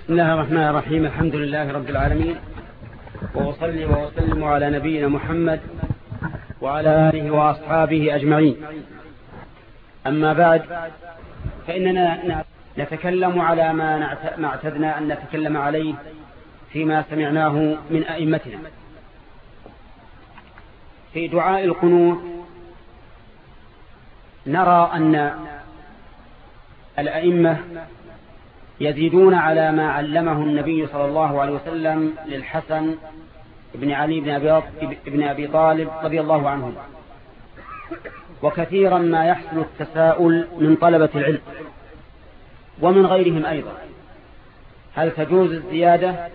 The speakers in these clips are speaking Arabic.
بسم الله الرحمن الرحيم. الحمد لله رب العالمين. وأصلي وأسلم على نبينا محمد وعلى آله وأصحابه أجمعين. أما بعد فإننا نتكلم على ما اعتدنا أن نتكلم عليه فيما سمعناه من أئمتنا. في دعاء القنوت نرى أن الأئمة يزيدون على ما علمه النبي صلى الله عليه وسلم للحسن بن علي بن أبي, بن أبي طالب رضي الله عنه وكثيرا ما يحصل التساؤل من طلبة العلم ومن غيرهم أيضا. هل تجوز الزيادة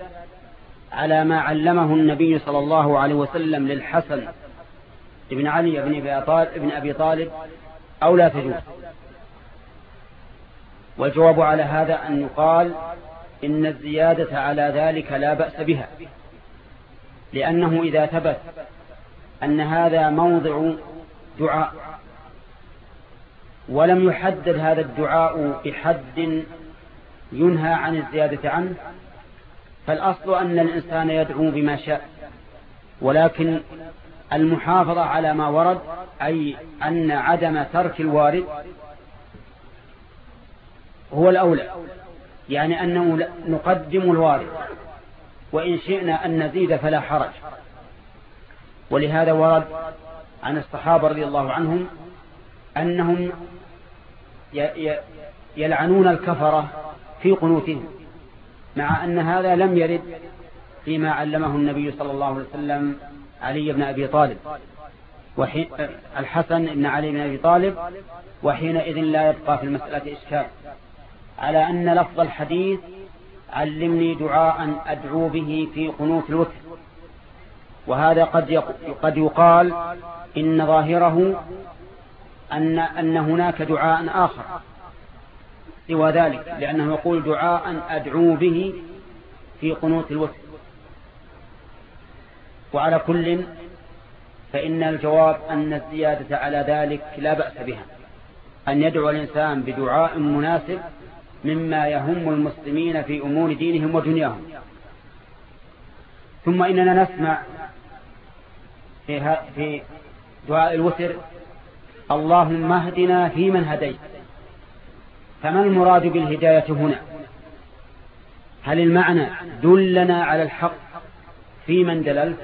على ما علمه النبي صلى الله عليه وسلم للحسن بن علي بن أبي طالب أو لا تجوز؟ والجواب على هذا أن يقال إن الزيادة على ذلك لا بأس بها لأنه إذا ثبت أن هذا موضع دعاء ولم يحدد هذا الدعاء بحد ينهى عن الزيادة عنه فالأصل أن الإنسان يدعو بما شاء ولكن المحافظة على ما ورد أي أن عدم ترك الوارد هو الأولى. يعني أنه نقدم الوارد وإن شئنا أن نزيد فلا حرج. ولهذا ورد عن الصحابة رضي الله عنهم أنهم يلعنون الكفرة في قنوتهم مع أن هذا لم يرد فيما علمه النبي صلى الله عليه وسلم علي بن أبي طالب. وحين الحسن بن علي بن أبي طالب وحينئذ لا يبقى في المسألة إشكال. على أن لفظ الحديث علمني دعاء أدعو به في قنوت الوتر. وهذا قد قد يقال إن ظاهره أن أن هناك دعاء آخر. سوى ذلك لأنه يقول دعاء أدعو به في قنوت الوتر. وعلى كل فإن الجواب أن الزيادة على ذلك لا بأس بها. أن يدعو الإنسان بدعاء مناسب مما يهم المسلمين في أمور دينهم ودنياهم. ثم إننا نسمع في, في دعاء الوتر اللهم اهدنا فيمن هديت. فما المراد بالهداية هنا؟ هل المعنى دلنا على الحق في من دللت؟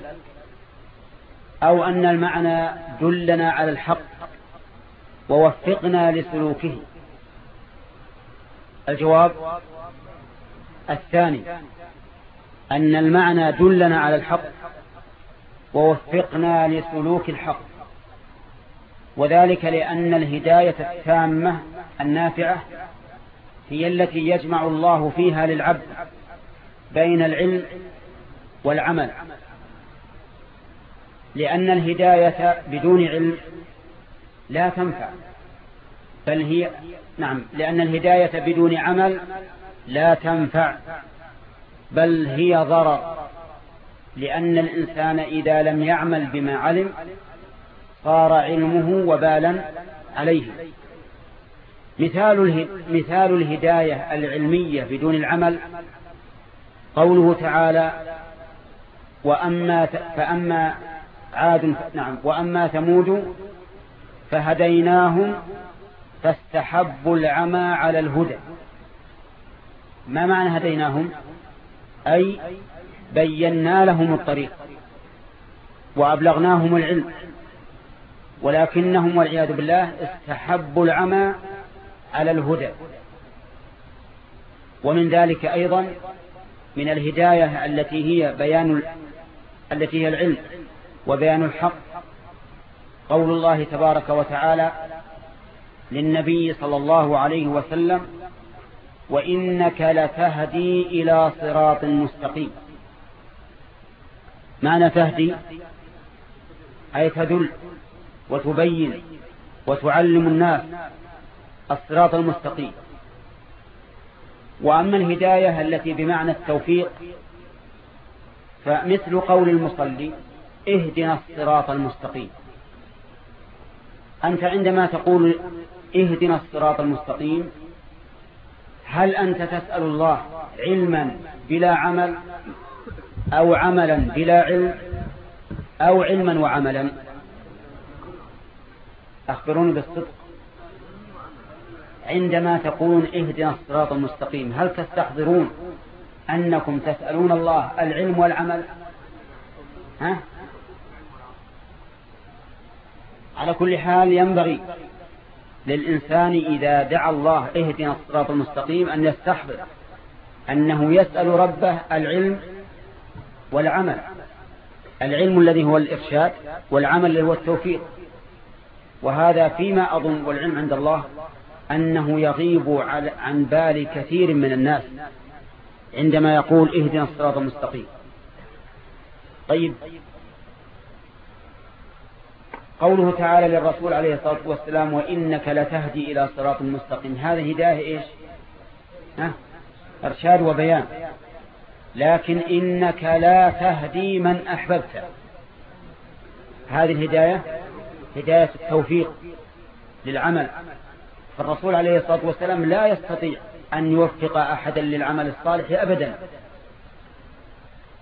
أو أن المعنى دلنا على الحق ووفقنا لسلوكه؟ الجواب الثاني أن المعنى دلنا على الحق ووفقنا لسلوك الحق وذلك لأن الهداية التامة النافعة هي التي يجمع الله فيها للعبد بين العلم والعمل. لأن الهداية بدون علم لا تنفع. بل هي نعم لأن الهداية بدون عمل لا تنفع بل هي ضرر لأن الإنسان إذا لم يعمل بما علم صار علمه وبالا عليه. مثال مثال الهداية العلمية بدون العمل قوله تعالى وأما فأما عاد نعم وأما ثمود فهديناهم فاستحبوا العمى على الهدى. ما معنى هديناهم؟ أي بينا لهم الطريق وأبلغناهم العلم. ولكنهم والعياذ بالله استحبوا العمى على الهدى. ومن ذلك أيضا من الهداية التي هي بيان التي هي العلم وبيان الحق. قول الله تبارك وتعالى للنبي صلى الله عليه وسلم وإنك لتهدي إلى صراط مستقيم. معنى تهدي أي تدل وتبين وتعلم الناس الصراط المستقيم. وأما الهداية التي بمعنى التوفيق فمثل قول المصلي اهدنا الصراط المستقيم. أنت عندما تقول اهدنا الصراط المستقيم. هل أنت تسأل الله علما بلا عمل أو عملا بلا علم أو علما وعملا؟ أخبروني بالصدق. عندما تقولون اهدنا الصراط المستقيم هل تستحضرون أنكم تسألون الله العلم والعمل؟ ها؟ على كل حال ينبغي للإنسان إذا دعا الله اهدنا الصراط المستقيم أن يستحضر أنه يسأل ربه العلم والعمل. العلم الذي هو الإرشاد والعمل الذي هو التوفيق. وهذا فيما أظن والعلم عند الله أنه يغيب عن بال كثير من الناس عندما يقول اهدنا الصراط المستقيم. طيب قوله تعالى للرسول عليه الصلاة والسلام وإنك لتهدي إلى صراط مستقيم. هذه هداية إيش؟ ها؟ إرشاد وبيان. لكن إنك لا تهدي من أحببت. هذه الهداية هداية التوفيق للعمل. فالرسول عليه الصلاة والسلام لا يستطيع أن يوفق أحدا للعمل الصالح أبدا.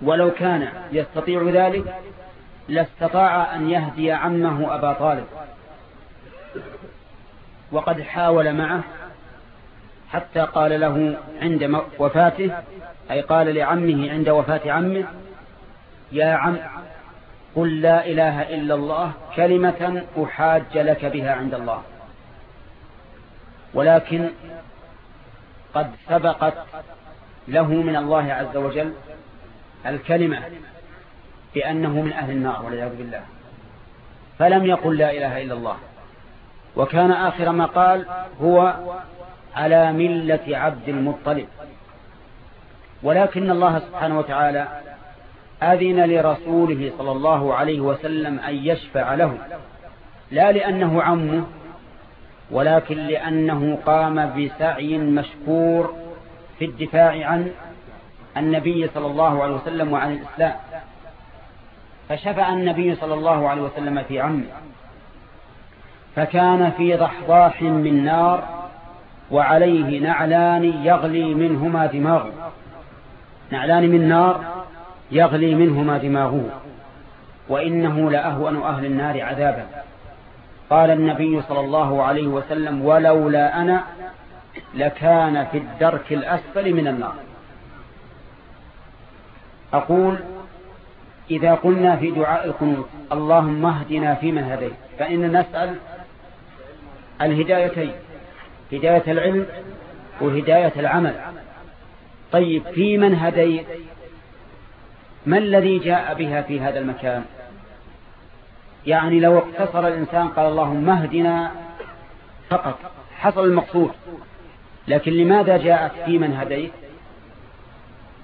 ولو كان يستطيع ذلك لاستطاع أن يهدي عمه أبا طالب. وقد حاول معه حتى قال له عند وفاته أي قال لعمه عند وفاة عمه يا عم قل لا إله إلا الله كلمة أحاج لك بها عند الله. ولكن قد سبقت له من الله عز وجل الكلمة بأنه من أهل النار والعياذ بالله. فلم يقل لا إله إلا الله. وكان آخر ما قال هو على ملة عبد المطلب. ولكن الله سبحانه وتعالى أذن لرسوله صلى الله عليه وسلم أن يشفع له. لا لأنه عمه ولكن لأنه قام بسعي مشكور في الدفاع عن النبي صلى الله عليه وسلم وعن الإسلام. فشفع النبي صلى الله عليه وسلم في عمه. فكان في ضحضاح من نار وعليه نعلان يغلي منهما دماغه. نعلان من نار يغلي منهما دماغه. وإنه لأهون أهل النار عذابا. قال النبي صلى الله عليه وسلم ولولا أنا لكان في الدرك الأسفل من النار. أقول إذا قلنا في دعاء القنوت اللهم اهدنا فيمن هديت فإن نسأل الهدايتين هداية العلم وهداية العمل. طيب في من هديت؟ ما الذي جاء بها في هذا المكان؟ يعني لو اقتصر الإنسان قال اللهم اهدنا فقط حصل المقصود. لكن لماذا جاءت في من هديت؟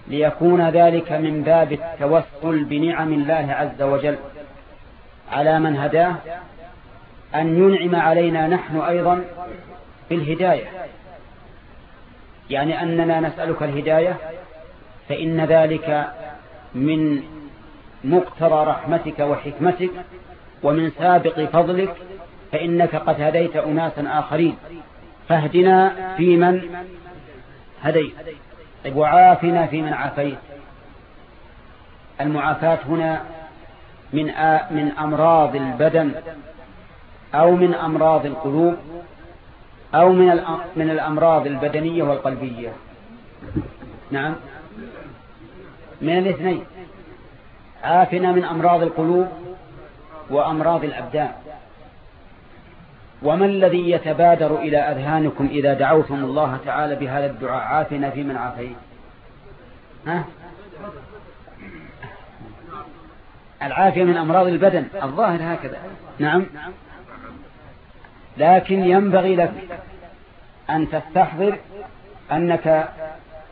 ليكون ذلك من باب التوسل بنعم الله عز وجل. على من هداه أن ينعم علينا نحن أيضا بالهداية. يعني أننا نسألك الهداية فإن ذلك من مقتضى رحمتك وحكمتك ومن سابق فضلك فإنك قد هديت أناسا آخرين. فاهدنا في من هديت. طيب وعافنا في من عافيت. المعافاة هنا من من أمراض البدن أو من أمراض القلوب أو من من الأمراض البدنية والقلبية. نعم. من الاثنين. عافنا من أمراض القلوب وأمراض الأبدان. وما الذي يتبادر إلى أذهانكم إذا دعوتم الله تعالى بهذا الدعاء؟ عافنا في من عافيت. ها؟ العافية من أمراض البدن. الظاهر هكذا. نعم. لكن ينبغي لك أن تستحضر أنك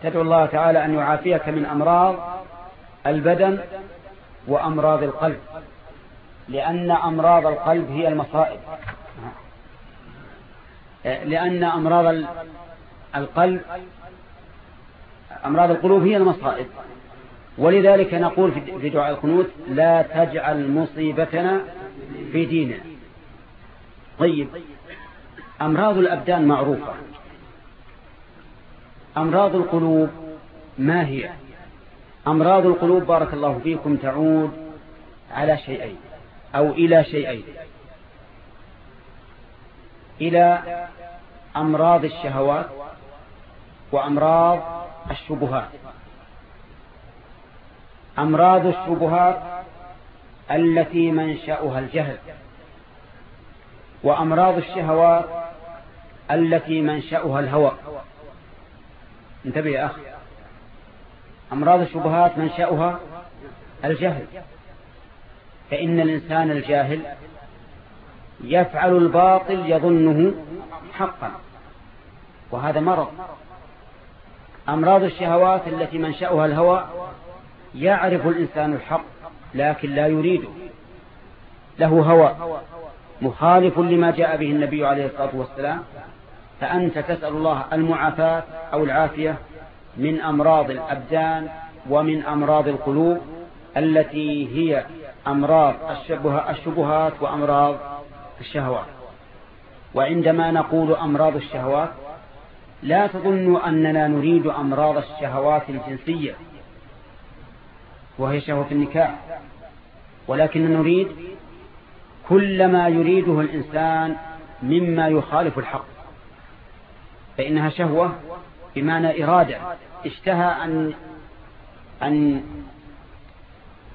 تدعو الله تعالى أن يعافيك من أمراض البدن وأمراض القلب. لأن أمراض القلب هي المصائب. لأن أمراض القلب أمراض القلوب هي المصائب. ولذلك نقول في دعاء القنوت لا تجعل مصيبتنا في ديننا. طيب أمراض الأبدان معروفة. أمراض القلوب ما هي؟ أمراض القلوب بارك الله فيكم تعود على شيئين أو إلى شيئين. إلى أمراض الشهوات وأمراض الشبهات. أمراض الشبهات التي منشأها الجهل وأمراض الشهوات التي منشأها الهوى. انتبه يا أخي. أمراض الشبهات منشأها الجهل. فإن الإنسان الجاهل يفعل الباطل يظنه حقا. وهذا مرض. أمراض الشهوات التي منشأها الهوى يعرف الإنسان الحق لكن لا يريده. له هوى مخالف لما جاء به النبي عليه الصلاة والسلام فأنت تسأل الله المعافاة أو العافية من أمراض الأبدان ومن أمراض القلوب التي هي أمراض الشبهات وأمراض الشهوات وعندما نقول أمراض الشهوات لا تظنوا أننا نريد أمراض الشهوات الجنسية وهي شهوة النكاح. ولكن نريد كل ما يريده الإنسان مما يخالف الحق. فإنها شهوة بمعنى إرادة. اشتهى أن أن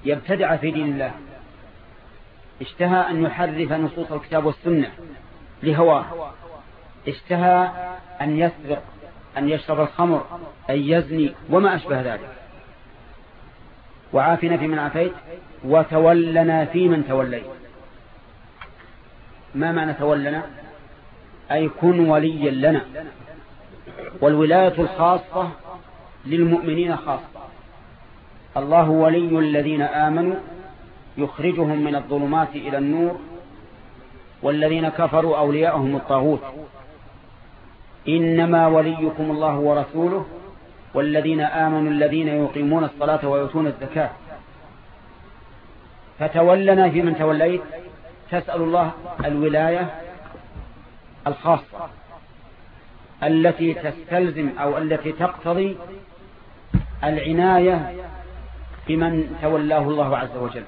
يبتدع في دين الله. اشتهى أن يحرف نصوص الكتاب والسنة لهواه. اشتهى أن يسرق أن يشرب الخمر أن يزني وما أشبه ذلك. وعافنا في من عافيت وتولنا في من توليت. ما معنى تولنا؟ أي كن وليا لنا. والولاية الخاصة للمؤمنين خاصة. الله ولي الذين آمنوا يخرجهم من الظلمات إلى النور والذين كفروا أولياءهم الطاغوت. إنما وليكم الله ورسوله والذين آمنوا الذين يقيمون الصلاة ويؤتون الزكاة. فتولنا في من توليت تسأل الله الولاية الخاصة التي تستلزم أو التي تقتضي العناية بمن تولاه الله عز وجل.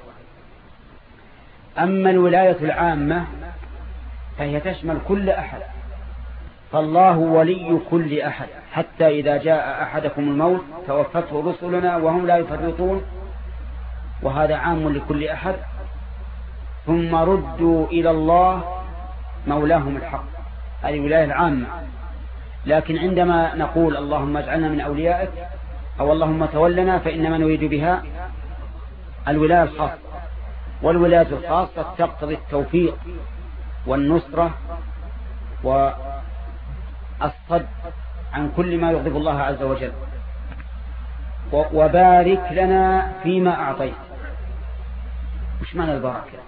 أما الولاية العامة فهي تشمل كل أحد فالله ولي كل أحد حتى إذا جاء أحدكم الموت توفته رسلنا وهم لا يفرطون وهذا عام لكل أحد. ثم ردوا إلى الله مولاهم الحق هذه الولاية العامة. لكن عندما نقول اللهم اجعلنا من أوليائك أو اللهم تولنا فإنما نريد بها الولاية الخاصة. والولاية الخاصة تقتضي التوفيق والنصرة والصد عن كل ما يغضب الله عز وجل. وبارك لنا فيما أعطيت. وش معنى البركة؟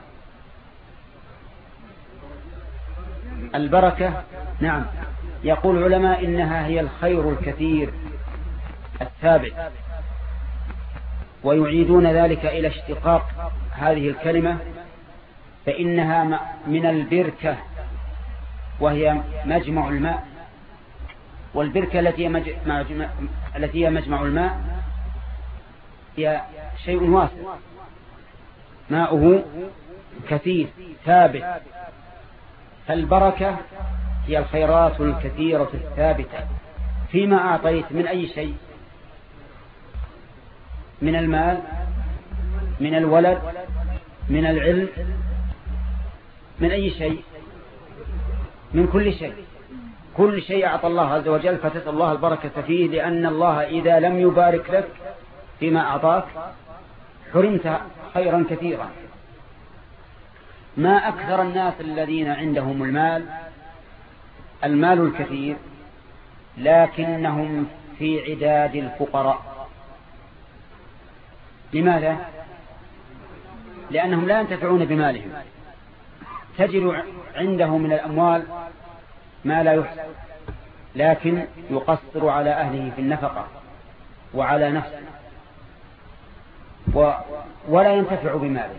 البركة؟ نعم. يقول العلماء إنها هي الخير الكثير الثابت. ويعيدون ذلك إلى اشتقاق هذه الكلمة فإنها من البركة وهي مجمع الماء. والبركة التي التي هي مجمع الماء هي شيء واسع ماؤه كثير ثابت. فالبركة هي الخيرات الكثيرة الثابتة. فيما أعطيت من أي شيء؟ من المال من الولد من العلم من أي شيء؟ من كل شيء. كل شيء أعطى الله عز وجل فتسأل الله البركة فيه لأن الله إذا لم يبارك لك فيما أعطاك حرمت خيرا كثيرا. ما أكثر الناس الذين عندهم المال؟ المال الكثير لكنهم في عداد الفقراء. لماذا؟ لأنهم لا ينتفعون بمالهم. تجد عنده من الأموال ما لا يحسن لكن يقصر على أهله في النفقة وعلى نفسه و ولا ينتفع بماله.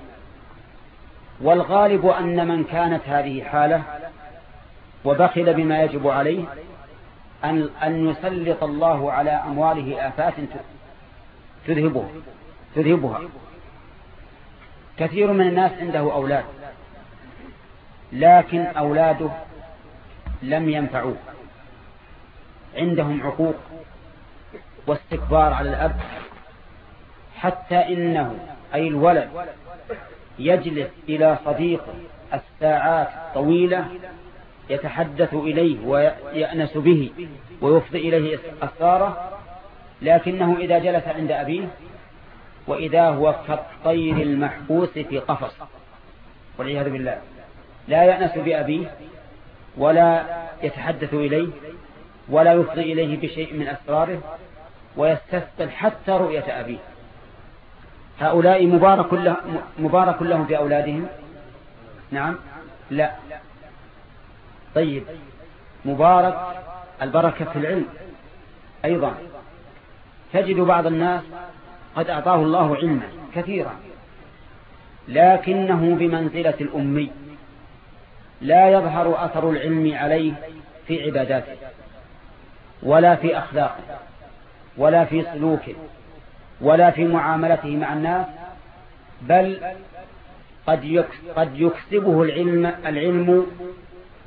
والغالب أن من كانت هذه حالة وبخل بما يجب عليه أن, أن يسلط الله على أمواله آفات تذهبه تذهبها. كثير من الناس عنده أولاد لكن أولاده لم ينفعوه. عندهم عقوق واستكبار على الأب حتى إنه أي الولد يجلس إلى صديقه الساعات طويلة يتحدث إليه ويأنس به ويفضي إليه أسراره لكنه إذا جلس عند أبيه وإذا هو كالطير المحبوس في قفص. والعياذ بالله. لا يأنس بأبيه ولا يتحدث إليه ولا يفضي إليه بشيء من أسراره ويستثقل حتى رؤية أبيه. هؤلاء مبارك, له مبارك لهم في أولادهم نعم. لا. طيب. مبارك البركة في العلم. أيضا. تجد بعض الناس قد أعطاه الله علما كثيرا. لكنه بمنزلة الأمي لا يظهر أثر العلم عليه في عباداته ولا في أخلاقه ولا في سلوكه ولا في معاملته مع الناس بل قد قد يكسبه العلم العلم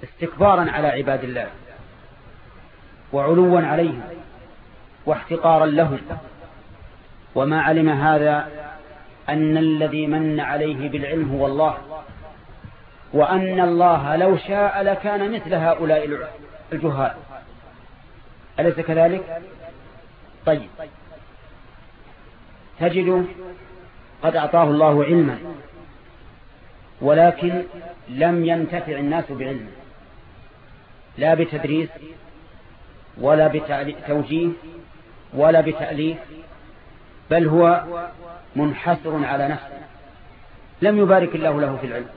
استكبارا على عباد الله وعلوا عليهم واحتقارا لهم. وما علم هذا أن الذي من عليه بالعلم هو الله وأن الله لو شاء لكان مثل هؤلاء الجهال. أليس كذلك؟ طيب. تجد قد أعطاه الله علما ولكن لم ينتفع الناس بعلمه لا بتدريس ولا بتوجيه ولا بتأليف بل هو منحسر على نفسه. لم يبارك الله له في العلم.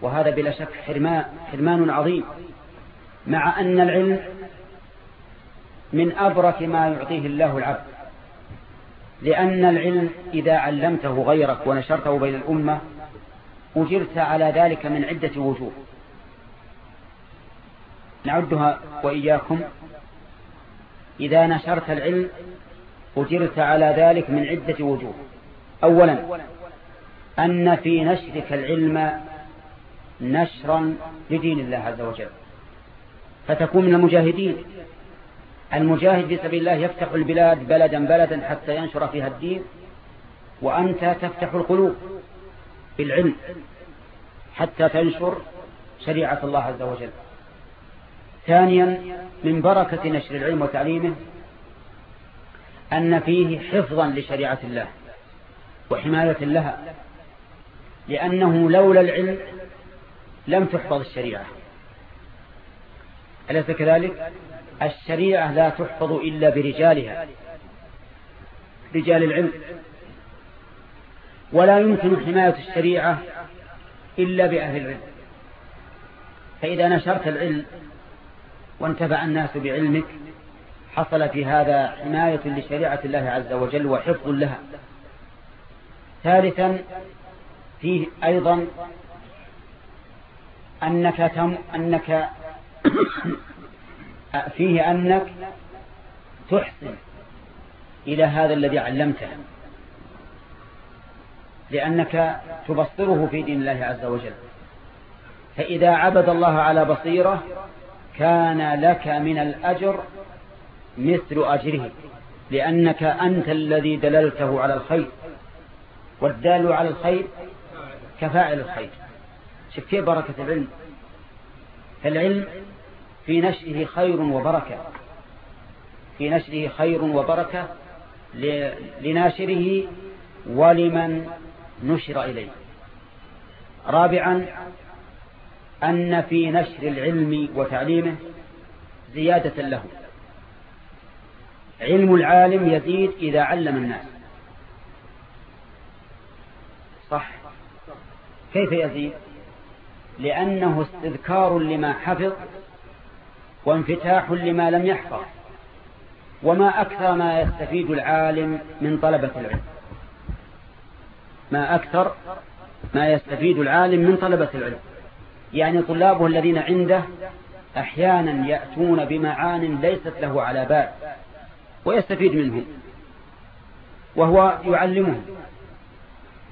وهذا بلا شك حرمان, حرمان عظيم. مع أن العلم من أبرك ما يعطيه الله العبد. لأن العلم إذا علمته غيرك ونشرته بين الأمة أجرت على ذلك من عدة وجوه. نعدها وإياكم. إذا نشرت العلم أجرت على ذلك من عدة وجوه. أولا أن في نشرك العلم نشرا لدين الله عز وجل. فتكون من المجاهدين. المجاهد في سبيل الله يفتح البلاد بلدا بلدا حتى ينشر فيها الدين وأنت تفتح القلوب بالعلم حتى تنشر شريعة الله عز وجل. ثانيا من بركة نشر العلم وتعليمه أن فيه حفظا لشريعة الله وحماية لها لأنه لولا العلم لم تحفظ الشريعة. أليس كذلك؟ الشريعة لا تحفظ إلا برجالها رجال العلم. ولا يمكن حماية الشريعة إلا بأهل العلم. فإذا نشرت العلم وانتفع الناس بعلمك حصل في هذا حماية لشريعة الله عز وجل وحفظ لها. ثالثا فيه أيضا أنك, تم أنك فيه أنك تحسن إلى هذا الذي علمته. لأنك تبصره في دين الله عز وجل. فإذا عبد الله على بصيرة كان لك من الأجر مثل أجره لأنك أنت الذي دللته على الخير والدال على الخير كفاعل الخير. شوف كيف بركة العلم. فالعلم في نشره خير وبركة في نشره خير وبركة لناشره ولمن نشر إليه. رابعا أن في نشر العلم وتعليمه زيادة له. علم العالم يزيد إذا علم الناس. صح. كيف يزيد؟ لأنه استذكار لما حفظ وانفتاح لما لم يحفظ. وما أكثر ما يستفيد العالم من طلبة العلم. ما أكثر ما يستفيد العالم من طلبة العلم. يعني طلابه الذين عنده أحيانا يأتون بمعان ليست له على بال. ويستفيد منهم وهو يعلمهم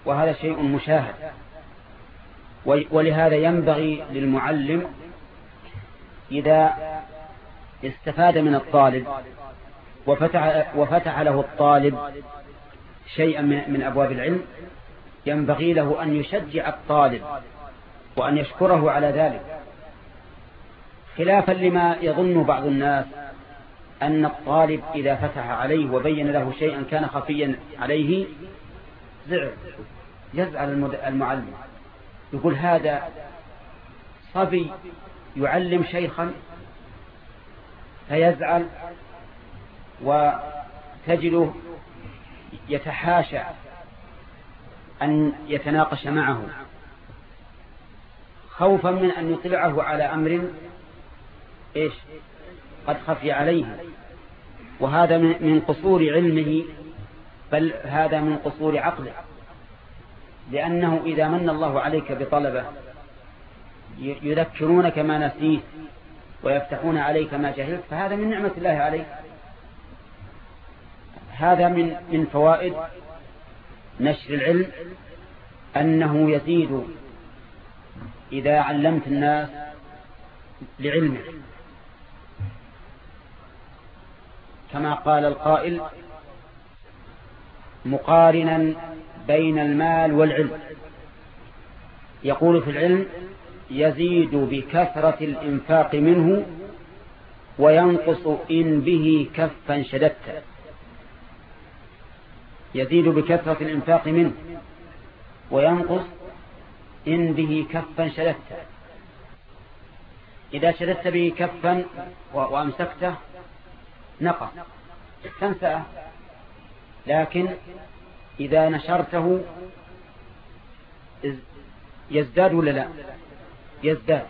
وهذا شيء مشاهد ولهذا ينبغي للمعلم إذا استفاد من الطالب وفتح, وفتح له الطالب شيئا من أبواب العلم ينبغي له أن يشجع الطالب وأن يشكره على ذلك خلافا لما يظن بعض الناس أن الطالب إذا فتح عليه وبين له شيئا كان خفيا عليه زعل يزعل المعلم. يقول هذا صبي يعلم شيخا فيزعل وتجده يتحاشى أن يتناقش معه. خوفا من أن يطلعه على أمر إيش؟ قد خفي عليه وهذا من قصور علمه بل هذا من قصور عقله. لأنه إذا من الله عليك بطلبة يذكرونك ما نسيت ويفتحون عليك ما جهلت فهذا من نعمة الله عليك. هذا من من فوائد نشر العلم أنه يزيد إذا علمت الناس لعلمك كما قال القائل مقارنا بين المال والعلم. يقول في العلم يزيد بكثرة الإنفاق منه وينقص إن به كفا شددت. يزيد بكثرة الإنفاق منه وينقص إن به كفا شددت. إذا شددت به كفا وأمسكته نقص تنسأه لكن إذا نشرته يزداد ولا لا؟ يزداد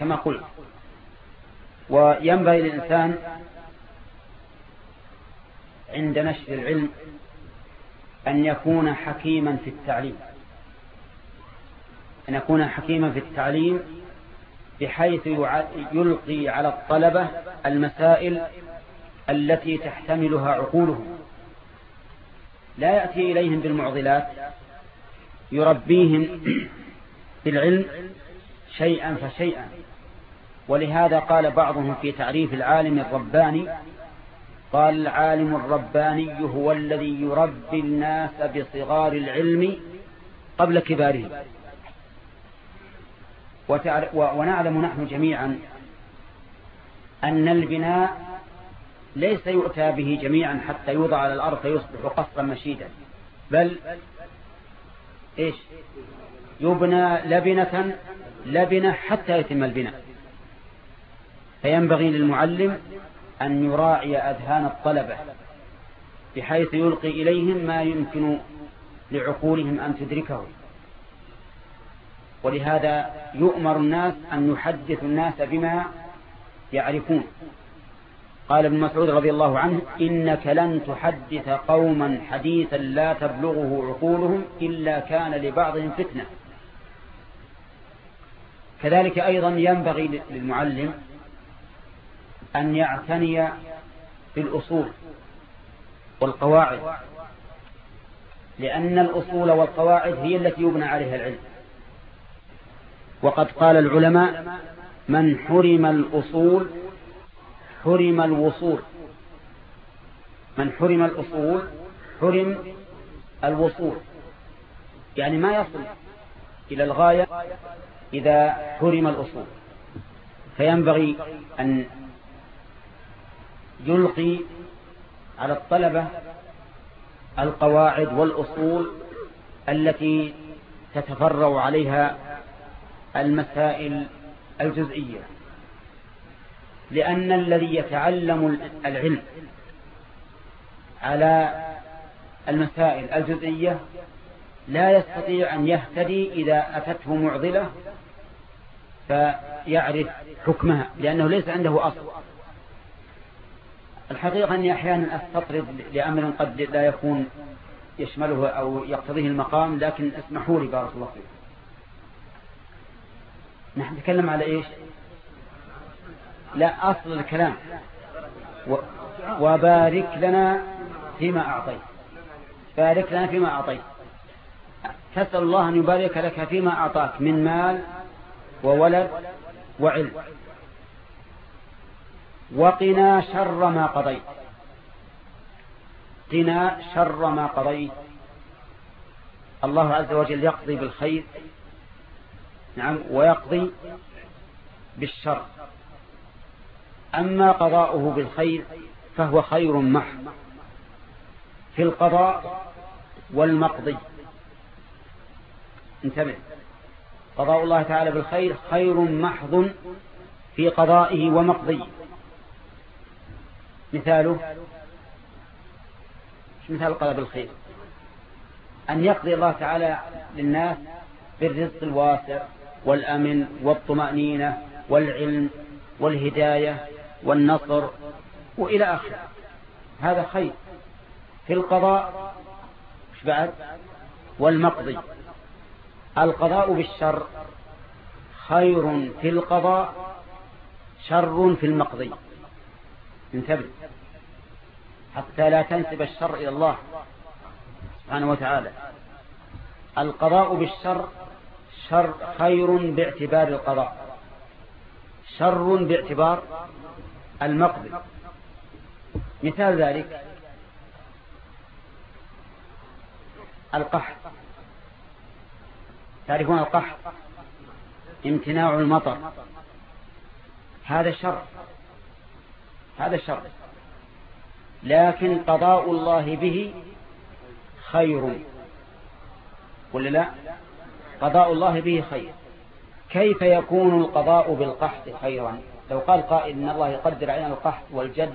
كما قلت. وينبغي للإنسان عند نشر العلم أن يكون حكيما في التعليم. أن يكون حكيما في التعليم بحيث يلقي على الطلبة المسائل التي تحتملها عقولهم. لا يأتي إليهم بالمعضلات يربيهم بالعلم شيئا فشيئا. ولهذا قال بعضهم في تعريف العالم الرباني قال العالم الرباني هو الذي يربي الناس بصغار العلم قبل كبارهم. ونعلم نحن جميعا أن البناء ليس يؤتى به جميعا حتى يوضع على الأرض فيصبح قصرا مشيدا. بل إيش؟ يبنى لبنة لبنة حتى يتم البناء. فينبغي للمعلم أن يراعي أذهان الطلبة بحيث يلقي إليهم ما يمكن لعقولهم أن تدركه. ولهذا يؤمر الناس أن يحدث الناس بما يعرفون. قال ابن مسعود رضي الله عنه إنك لن تحدث قوما حديثا لا تبلغه عقولهم إلا كان لبعضهم فتنة. كذلك أيضا ينبغي للمعلم أن يعتني بالأصول والقواعد لأن الأصول والقواعد هي التي يبنى عليها العلم. وقد قال العلماء من حرم الأصول حرم الوصول. من حرم الأصول حرم الوصول. يعني ما يصل إلى الغاية إذا حرم الأصول فينبغي أن يلقي على الطلبة القواعد والأصول التي تتفرع عليها المسائل الجزئية. لأن الذي يتعلم العلم على المسائل الجزئية لا يستطيع أن يهتدي إذا أتته معضلة فيعرف حكمها لأنه ليس عنده أصل. الحقيقة أني أحيانا أستطرد لأمر قد لا يكون يشمله أو يقتضيه المقام لكن اسمحوا لي بارك الله فيكم. نحن نتكلم على إيش؟ لا أصل الكلام. و وبارك لنا فيما أعطيت. بارك لنا فيما أعطيت. تسأل الله أن يبارك لك فيما أعطاك من مال وولد وعلم. وقنا شر ما قضيت. قنا شر ما قضيت. الله عز وجل يقضي بالخير نعم ويقضي بالشر. أما قضاؤه بالخير فهو خير محض في القضاء والمقضي انتبه. قضاء الله تعالى بالخير خير محض في قضائه ومقضيه مثاله مثال القضاء بالخير؟ أن يقضي الله تعالى للناس بالرزق الواسع والأمن والطمأنينة والعلم والهداية والنصر وإلى آخره. هذا خير. في القضاء بعد؟ والمقضي. القضاء بالشر. خير في القضاء شر في المقضي. انتبه. حتى لا تنسب الشر إلى الله سبحانه وتعالى. القضاء بالشر شر خير باعتبار القضاء. شر باعتبار المقضي مثال ذلك القحط. تعرفون القحط؟ امتناع المطر. هذا شر. هذا شر. لكن قضاء الله به خير. ولا لا؟ قضاء الله به خير. كيف يكون القضاء بالقحط خيرا؟ لو قال قائل إن الله يقدر علينا القحط والجد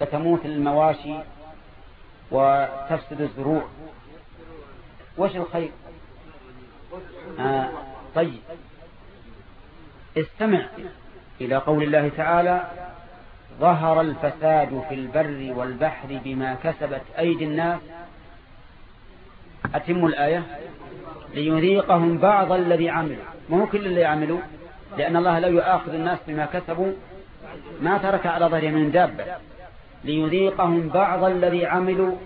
فتموت المواشي وتفسد الزروع. وش الخير؟ آه طيب. استمع إلى قول الله تعالى ظهر الفساد في البر والبحر بما كسبت أيدي الناس. أتم الآية؟ ليذيقهم بعض الذي عملوا. ما هو كل اللي عملوا. لأن الله لو يؤاخذ الناس بما كسبوا ما ترك على ظهر من دابة ليذيقهم بعض الذي عملوا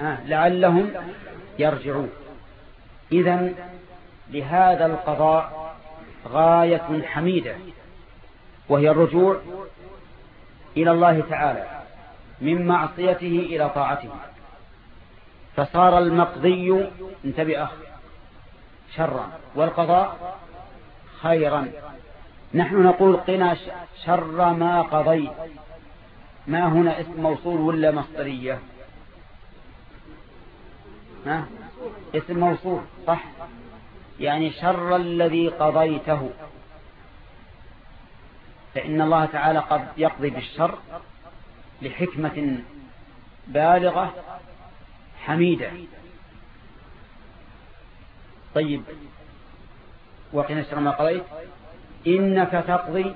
آه لعلهم يرجعون. إذا لهذا القضاء غاية حميدة وهي الرجوع إلى الله تعالى من معصيته إلى طاعته. فصار المقضي انتبه شرا. والقضاء خيرا. نحن نقول قنا شر ما قضيت ما هنا اسم موصول ولا مصدرية؟ ها؟ اسم موصول صح؟ يعني شر الذي قضيته. فإن الله تعالى قد يقضي بالشر لحكمة بالغة حميدة. طيب وقنا شر ما قضيت إنك تقضي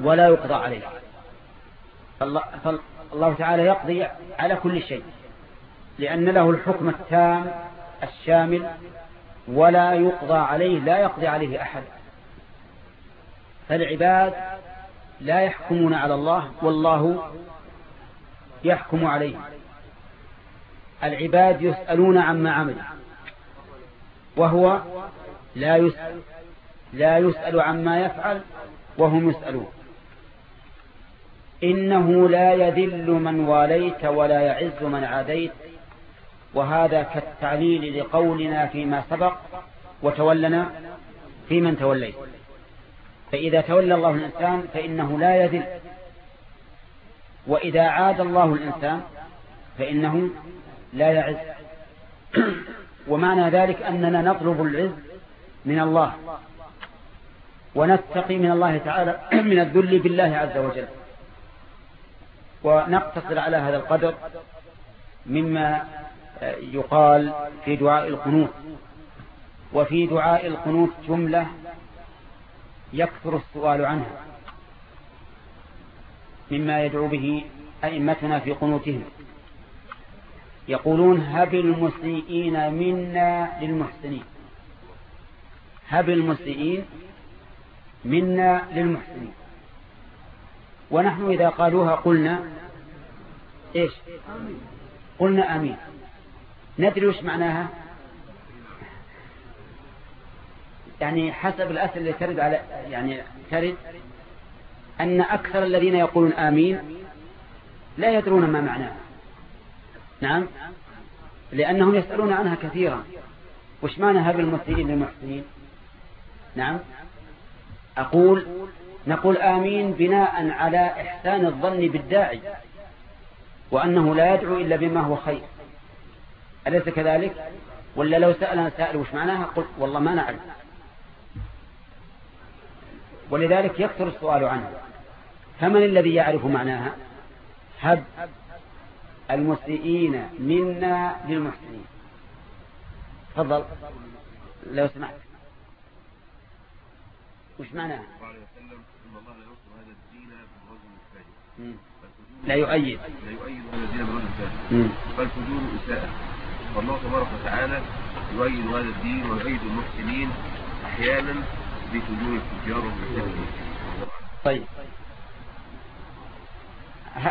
ولا يقضى عليك. فالله تعالى يقضي على كل شيء لأن له الحكم التام الشامل ولا يقضى عليه لا يقضي عليه أحد. فالعباد لا يحكمون على الله والله يحكم عليه العباد يسألون عما عمل وهو لا يسأل. لا يسأل عما يفعل وهم يسألون. إنه لا يذل من واليت ولا يعز من عاديت. وهذا كالتعليل لقولنا فيما سبق وتولنا في من توليت. فإذا تولى الله الإنسان فإنه لا يذل. وإذا عاد الله الإنسان فإنه لا يعز. ومعنى ذلك أننا نطلب العز من الله. ونتقي من الله تعالى من الذل بالله عز وجل. ونقتصر على هذا القدر مما يقال في دعاء القنوت. وفي دعاء القنوت جملة يكثر السؤال عنها. مما يدعو به أئمتنا في قنوتهم. يقولون هب المسيئين منا للمحسنين. هب المسيئين منا للمحسنين. ونحن إذا قالوها قلنا إيش؟ قلنا آمين. ندري وش معناها؟ يعني حسب الأسئلة اللي ترد على يعني ترد أن أكثر الذين يقولون آمين لا يدرون ما معناها نعم؟ لأنهم يسألون عنها كثيرا. وش معنى هذا المسيئين للمحسنين؟ نعم. أقول نقول آمين بناء على إحسان الظن بالداعي وأنه لا يدعو إلا بما هو خير. أليس كذلك؟ ولا لو سألنا سائل وش معناها؟ قلت والله ما نعلم. ولذلك يكثر السؤال عنها فمن الذي يعرف معناها؟ هب المسيئين منا للمحسنين. تفضل. لو سمحت. وش معناها؟ لا يؤيد. لا يؤيد هذا الدين برجل الفاجر فالفجور إساءة. والله تبارك وتعالى يؤيد هذا الدين ويؤيد المحسنين أحيانا بفجور الفجار والمسلمين طيب.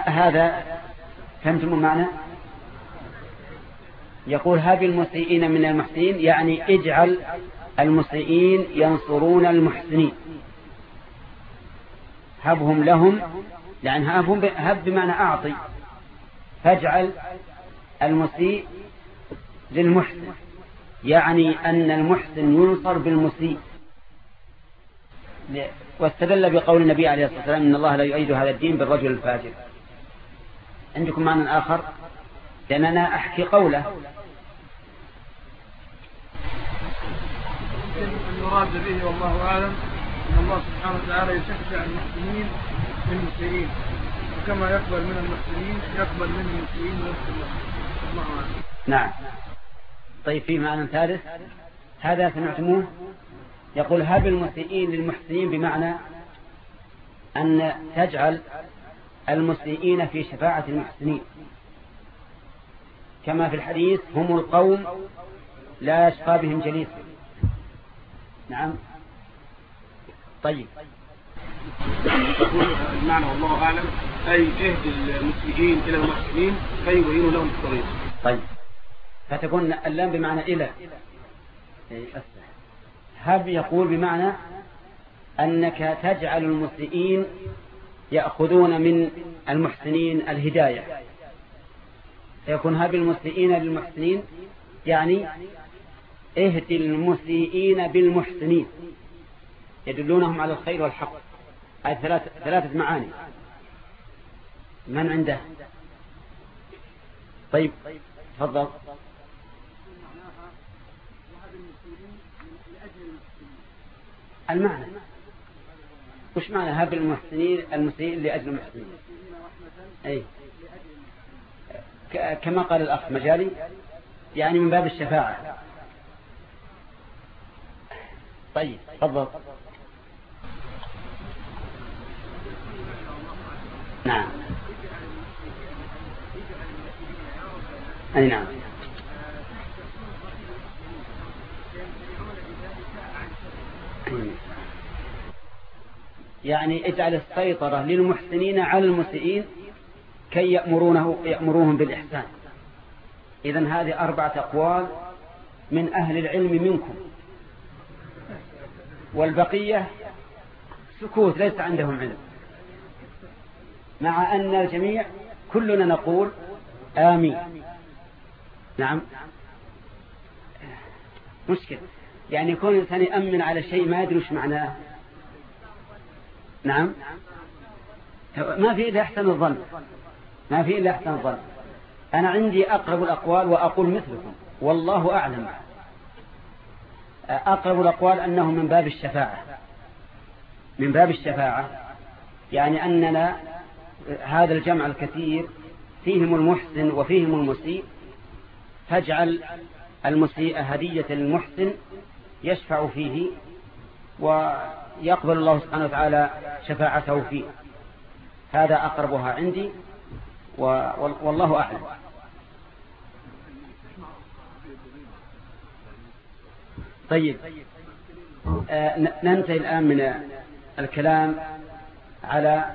هذا فهمتم المعنى؟ يقول هذه المسيئين من المحسنين يعني اجعل المسيئين ينصرون المحسنين. هبهم لهم لأن هبهم هب بمعنى أعطي. فاجعل المسيء للمحسن. يعني أن المحسن ينصر بالمسيء. واستدل بقول النبي عليه الصلاة والسلام إن الله لا يؤيد هذا الدين بالرجل الفاجر. عندكم معنى آخر؟ لأننا أحكي قوله. المراد به والله أعلم أن الله سبحانه وتعالى يشفع المسلمين بالمسلمين وكما يقبل من المسلمين يقبل من المسلمين ويغفر الله أعلم. نعم. طيب في معنى ثالث هذا سمعتموه؟ يقول هب المسيئين للمحسنين بمعنى أن تجعل المسيئين في شفاعة المحسنين. كما في الحديث هم القوم لا يشقى بهم جليس نعم. طيب. المعنى والله أعلم. أي جهد المسيئين إلى المحسنين كي يبينوا لهم الطريق. طيب. فتكون اللام بمعنى إلى. إيه، هب يقول بمعنى أنك تجعل المسيئين يأخذون من المحسنين الهداية. فيكون هب المسيئين للمحسنين يعني اهدي المسيئين بالمحسنين. يدلونهم على الخير والحق. هذه ثلاثة, ثلاثة معاني. من عنده؟ طيب تفضل. المعنى. وش معنى هب المحسنين؟ المسيئين لأجل المحسنين. أي. كما قال الأخ مجالي يعني من باب الشفاعة. طيب تفضل. نعم. أي نعم. يعني اجعل السيطرة للمحسنين على المسيئين كي يأمرونه يأمروهم بالإحسان. إذا هذه أربعة أقوال من أهل العلم منكم. والبقية سكوت ليس عندهم علم. مع أن الجميع كلنا نقول آمين. نعم. مشكل يعني يكون الإنسان يأمن على شيء ما يدري وش معناه. نعم. ما في إلا أحسن الظن. ما في إلا أحسن الظن. أنا عندي أقرب الأقوال وأقول مثلكم. والله أعلم. أقرب الأقوال أنه من باب الشفاعة. من باب الشفاعة. يعني أننا هذا الجمع الكثير فيهم المحسن وفيهم المسيء فاجعل المسيء هدية للمحسن يشفع فيه ويقبل الله سبحانه وتعالى شفاعته فيه. هذا أقربها عندي والله أعلم. طيب. آه ننتهي الآن من الكلام على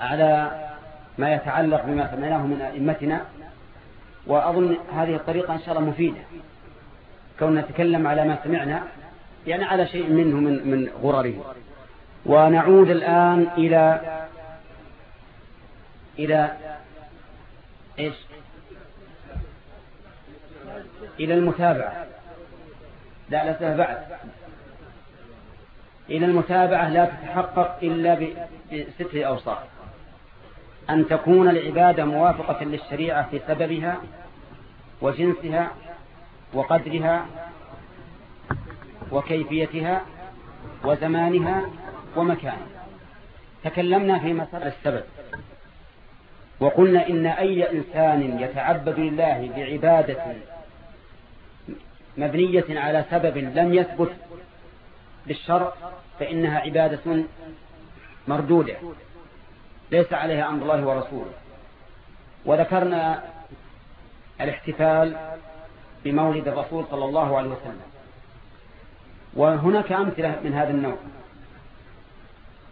على ما يتعلق بما سمعناه من أئمتنا وأظن هذه الطريقة إن شاء الله مفيدة. كون نتكلم على ما سمعنا يعني على شيء منه من من غرره. ونعود الآن إلى إلى إيش؟ إلى المتابعة. لا لا بعد. إلى المتابعة لا تتحقق إلا بست أوصاف أن تكون العبادة موافقة للشريعة في سببها وجنسها وقدرها وكيفيتها وزمانها ومكانها. تكلمنا في مسألة السبب. وقلنا إن أي إنسان يتعبد لله بعبادة مبنية على سبب لم يثبت بالشرع فإنها عبادة مردودة. ليس عليها أمر الله ورسوله. وذكرنا الاحتفال بمولد الرسول صلى الله عليه وسلم. وهناك أمثلة من هذا النوع.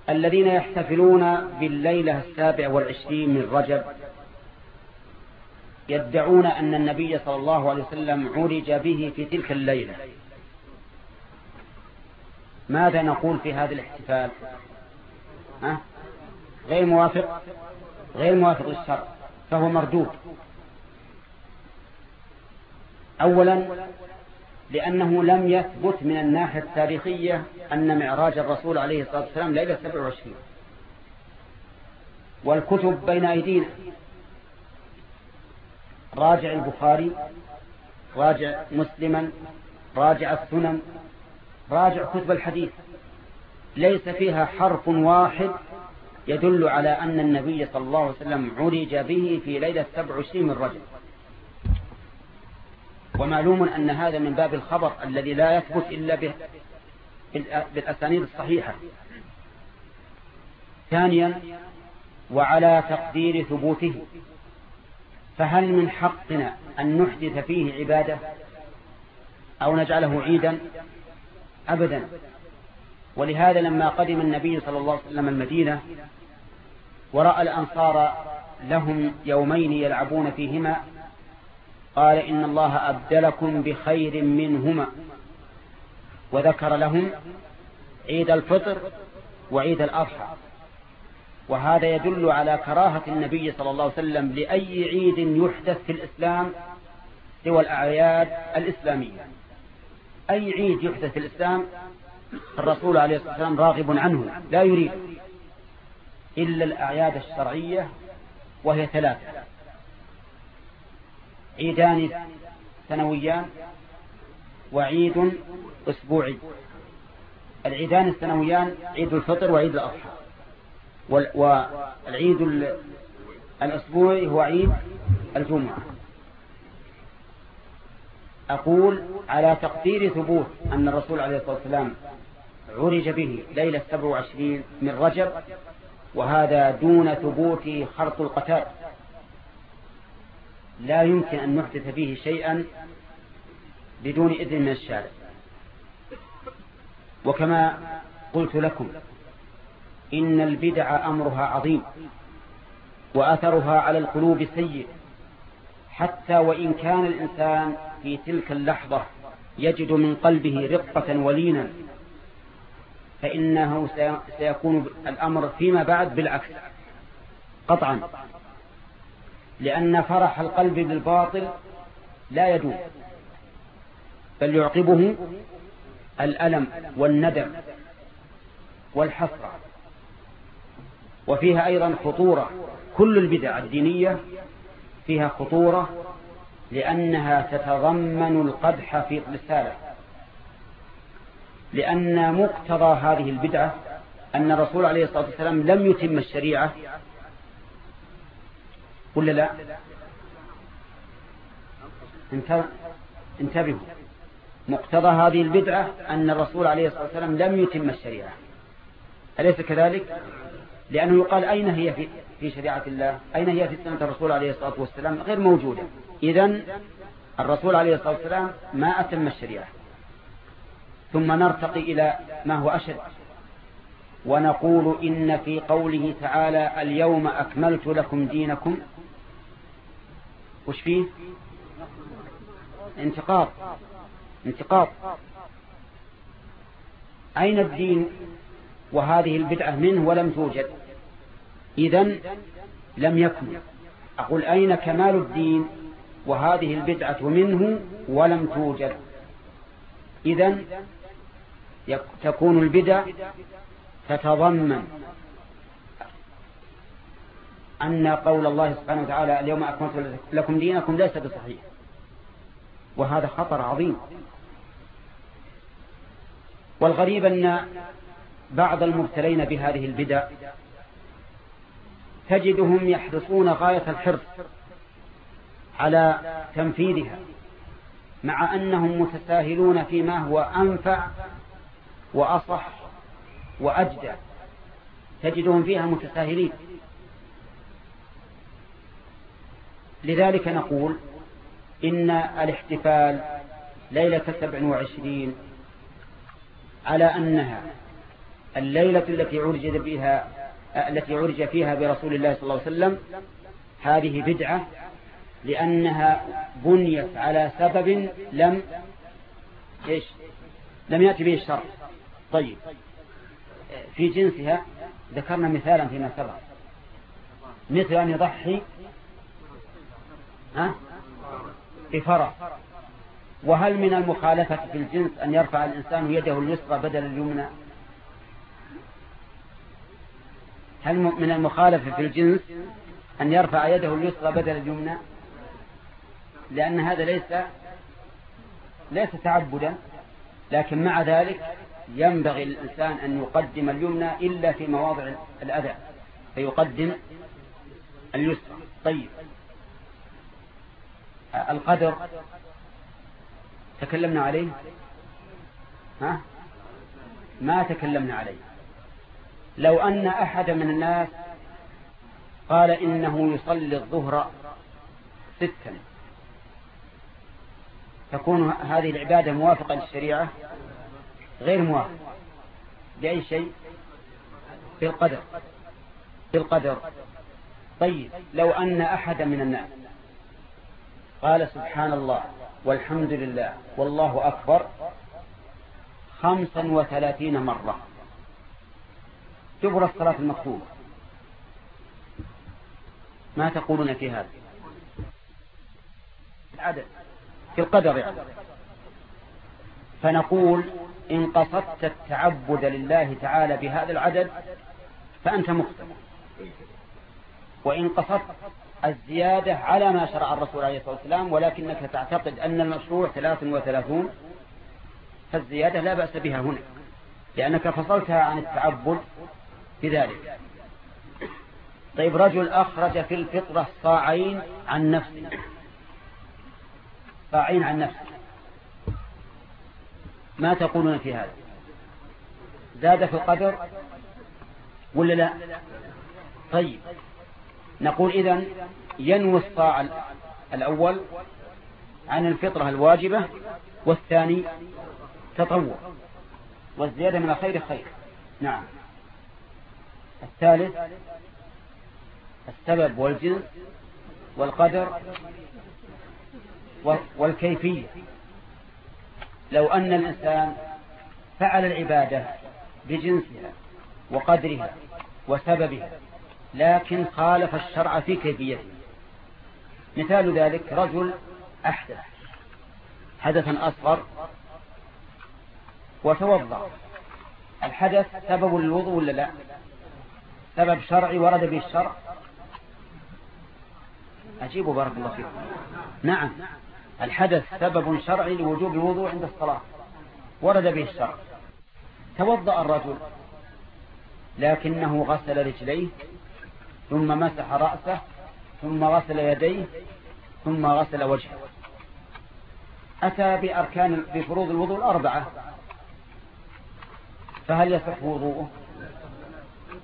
الذين يحتفلون بالليلة السابع والعشرين من رجب يدعون أن النبي صلى الله عليه وسلم عرج به في تلك الليلة. ماذا نقول في هذا الاحتفال؟ ها؟ غير موافق؟ غير موافق للشرع فهو مردود. أولا لأنه لم يثبت من الناحية التاريخية أن معراج الرسول عليه الصلاة والسلام ليلة 27 والكتب بين أيدينا. راجع البخاري راجع مسلما راجع السنن راجع كتب الحديث. ليس فيها حرف واحد يدل على أن النبي صلى الله عليه وسلم عرج به في ليلة 27 من رجب ومعلوم أن هذا من باب الخبر الذي لا يثبت إلا بالأسانيد الصحيحة. ثانيا وعلى تقدير ثبوته. فهل من حقنا أن نحدث فيه عبادة أو نجعله عيدا؟ أبدا. ولهذا لما قدم النبي صلى الله عليه وسلم المدينة ورأى الأنصار لهم يومين يلعبون فيهما قال إن الله أبدلكم بخير منهما وذكر لهم عيد الفطر وعيد الأضحى. وهذا يدل على كراهة النبي صلى الله عليه وسلم لأي عيد يحدث في الإسلام سوى الأعياد الإسلامية. أي عيد يحدث في الإسلام؟ الرسول عليه الصلاة والسلام راغب عنه لا يريد إلا الأعياد الشرعية وهي ثلاثة. عيدان سنويان وعيد أسبوعي. العيدان السنويان عيد الفطر وعيد الأضحى. والعيد الأسبوعي هو عيد الجمعة. أقول على تقدير ثبوت أن الرسول عليه الصلاة والسلام عرج به ليلة 27 من رجب وهذا دون ثبوت خرط القتال. لا يمكن أن نحدث فيه شيئا بدون إذن من الشارع. وكما قلت لكم إن البدع أمرها عظيم وأثرها على القلوب سيء حتى وإن كان الإنسان في تلك اللحظة يجد من قلبه رقة ولينا فإنه سيكون الأمر فيما بعد بالعكس قطعا. لأن فرح القلب بالباطل لا يدوم بل يعقبه الألم والندم والحسرة. وفيها أيضا خطورة. كل البدع الدينية فيها خطورة لأنها تتضمن القدح في الرسالة لأن مقتضى هذه البدعة أن الرسول عليه الصلاة والسلام لم يتم الشريعة. ولا لا؟ انتبهوا. مقتضى هذه البدعة أن الرسول عليه الصلاة والسلام لم يتم الشريعة. أليس كذلك؟ لأنه يقال أين هي في, في شريعة الله؟ أين هي في سنة الرسول عليه الصلاة والسلام غير موجودة. إذا الرسول عليه الصلاة والسلام ما أتم الشريعة. ثم نرتقي إلى ما هو أشد. ونقول إن في قوله تعالى اليوم أكملت لكم دينكم. وش فيه؟ انتقاض. انتقاض. أين الدين؟ وهذه البدعة منه ولم توجد. إذن لم يكن. أقول أين كمال الدين وهذه البدعة منه ولم توجد؟ إذن تكون البدع تتضمن أن قول الله سبحانه وتعالى اليوم أكملت لكم دينكم ليس بصحيح. وهذا خطر عظيم. والغريب أن بعض المبتلين بهذه البدع. تجدهم يحرصون غاية الحرص على تنفيذها مع أنهم متساهلون فيما هو أنفع وأصح وأجدى تجدهم فيها متساهلين. لذلك نقول إن الاحتفال ليلة السبع وعشرين على أنها الليلة التي عرج بها التي عرج فيها برسول الله صلى الله عليه وسلم هذه بدعة لأنها بنيت على سبب لم إيش؟ لم يأتي به الشرع. طيب. في جنسها ذكرنا مثالا فيما سبق. مثل أن يضحي ها؟ بفرس وهل من المخالفة في الجنس أن يرفع الإنسان يده اليسرى بدل اليمنى؟ هل من المخالفة في الجنس أن يرفع يده اليسرى بدل اليمنى؟ لأن هذا ليس ليس تعبدا لكن مع ذلك ينبغي الإنسان أن يقدم اليمنى إلا في مواضع الأذى فيقدم اليسرى. طيب. القدر تكلمنا عليه؟ ها؟ ما تكلمنا عليه. لو أن أحد من الناس قال إنه يصلي الظهر ستا. تكون هذه العبادة موافقة للشريعة؟ غير موافقة. بأي شيء؟ بالقدر. بالقدر. طيب لو أن أحد من الناس قال سبحان الله والحمد لله والله أكبر خمسا وثلاثين مرة جبر الصلاة المكتوبة. ما تقولون في هذا؟ العدد. في القدر يعني. فنقول إن قصدت التعبد لله تعالى بهذا العدد فأنت مخطئ وإن قصدت الزيادة على ما شرع الرسول عليه الصلاة والسلام ولكنك تعتقد أن المشروع 33 فالزيادة لا بأس بها هنا. لأنك فصلتها عن التعبد بذلك. طيب رجل أخرج في الفطرة صاعين عن نفسه. صاعين عن نفسه. ما تقولون في هذا؟ زاد في القدر ولا لا؟ طيب نقول إذن ينوي الصاع الأول عن الفطرة الواجبة والثاني تطوع والزيادة من الخير خير. نعم. الثالث السبب والجنس والقدر والكيفية. لو أن الإنسان فعل العبادة بجنسها وقدرها وسببها لكن خالف الشرع في كيفيته. مثال ذلك رجل أحدث حدثا أصغر وتوضأ. الحدث سبب للوضوء ولا لا؟ سبب شرعي ورد به الشرع أجيبوا بارك الله فيكم. نعم. الحدث سبب شرعي لوجوب الوضوء عند الصلاة. ورد به الشرع. توضأ الرجل. لكنه غسل رجليه ثم مسح رأسه ثم غسل يديه ثم غسل وجهه. أتى بأركان بفروض الوضوء الأربعة. فهل يصح وضوءه؟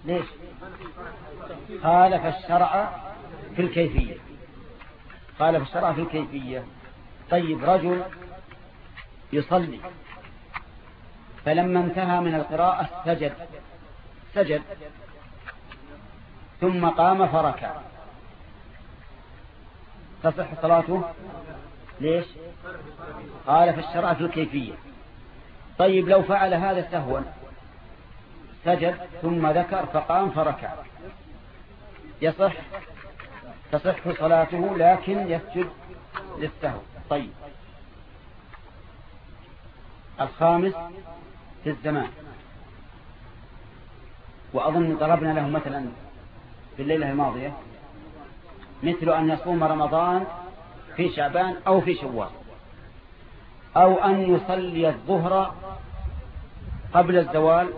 ليش؟ خالف الشرع في الكيفية. خالف الشرع في الكيفية. طيب رجل يصلي فلما انتهى من القراءة سجد سجد ثم قام فركع. تصح صلاته؟ ليش؟ قال في الشرع في الكيفية. طيب لو فعل هذا سهوا سجد ثم ذكر فقام فركع. يصح تصح صلاته لكن يسجد للسهو. طيب. الخامس في الزمان. وأظن ضربنا له مثلا في الليلة الماضية مثل أن يصوم رمضان في شعبان أو في شوال أو أن يصلي الظهر قبل الزوال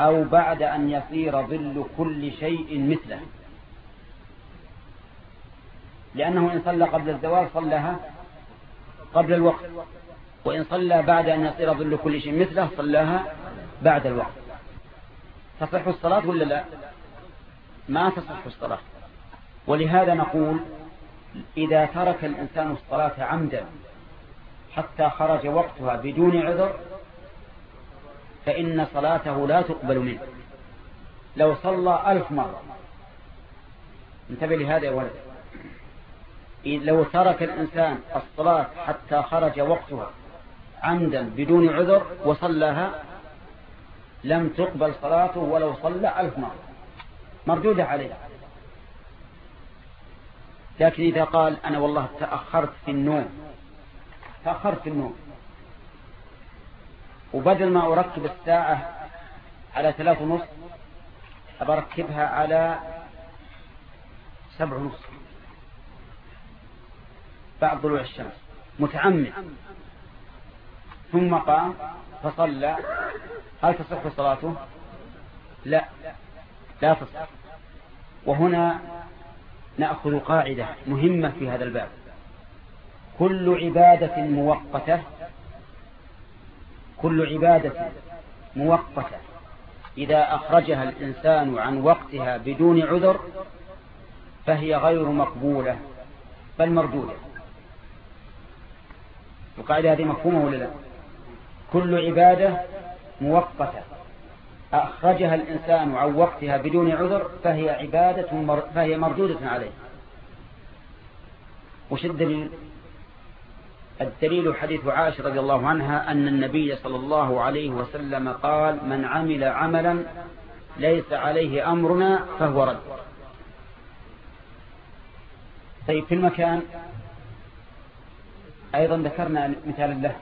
أو بعد أن يصير ظل كل شيء مثله. لأنه إن صلى قبل الزوال صلىها قبل الوقت. وإن صلى بعد أن يصير ظل كل شيء مثله صلاها بعد الوقت. تصح الصلاة ولا لا؟ ما تصح الصلاة. ولهذا نقول إذا ترك الإنسان الصلاة عمدا حتى خرج وقتها بدون عذر فإن صلاته لا تقبل منه. لو صلى ألف مرة. انتبه لهذا يا ولد. لو ترك الإنسان الصلاة حتى خرج وقتها عمدا بدون عذر وصلاها لم تقبل صلاته ولو صلى ألف مرة. مردودة عليه لكن إذا قال أنا والله تأخرت في النوم تأخرت في النوم. وبدل ما أركب الساعة على ثلاث ونصف أبركبها على سبع ونصف بعد طلوع الشمس. متعمد. ثم قام فصلى. هل تصح صلاته؟ لا. لا تصح. وهنا نأخذ قاعدة مهمة في هذا الباب. كل عبادة مؤقتة كل عبادة مؤقتة إذا أخرجها الإنسان عن وقتها بدون عذر فهي غير مقبولة بل مردودة. القاعدة هذه مفهومة ولا لا؟ كل عبادة مؤقتة أخرجها الإنسان عن وقتها بدون عذر فهي عبادة مر... فهي مردودة عليه. وش الدليل؟ الدليل حديث عائشة رضي الله عنها أن النبي صلى الله عليه وسلم قال من عمل عملا ليس عليه أمرنا فهو رد. طيب في المكان أيضا ذكرنا مثالا له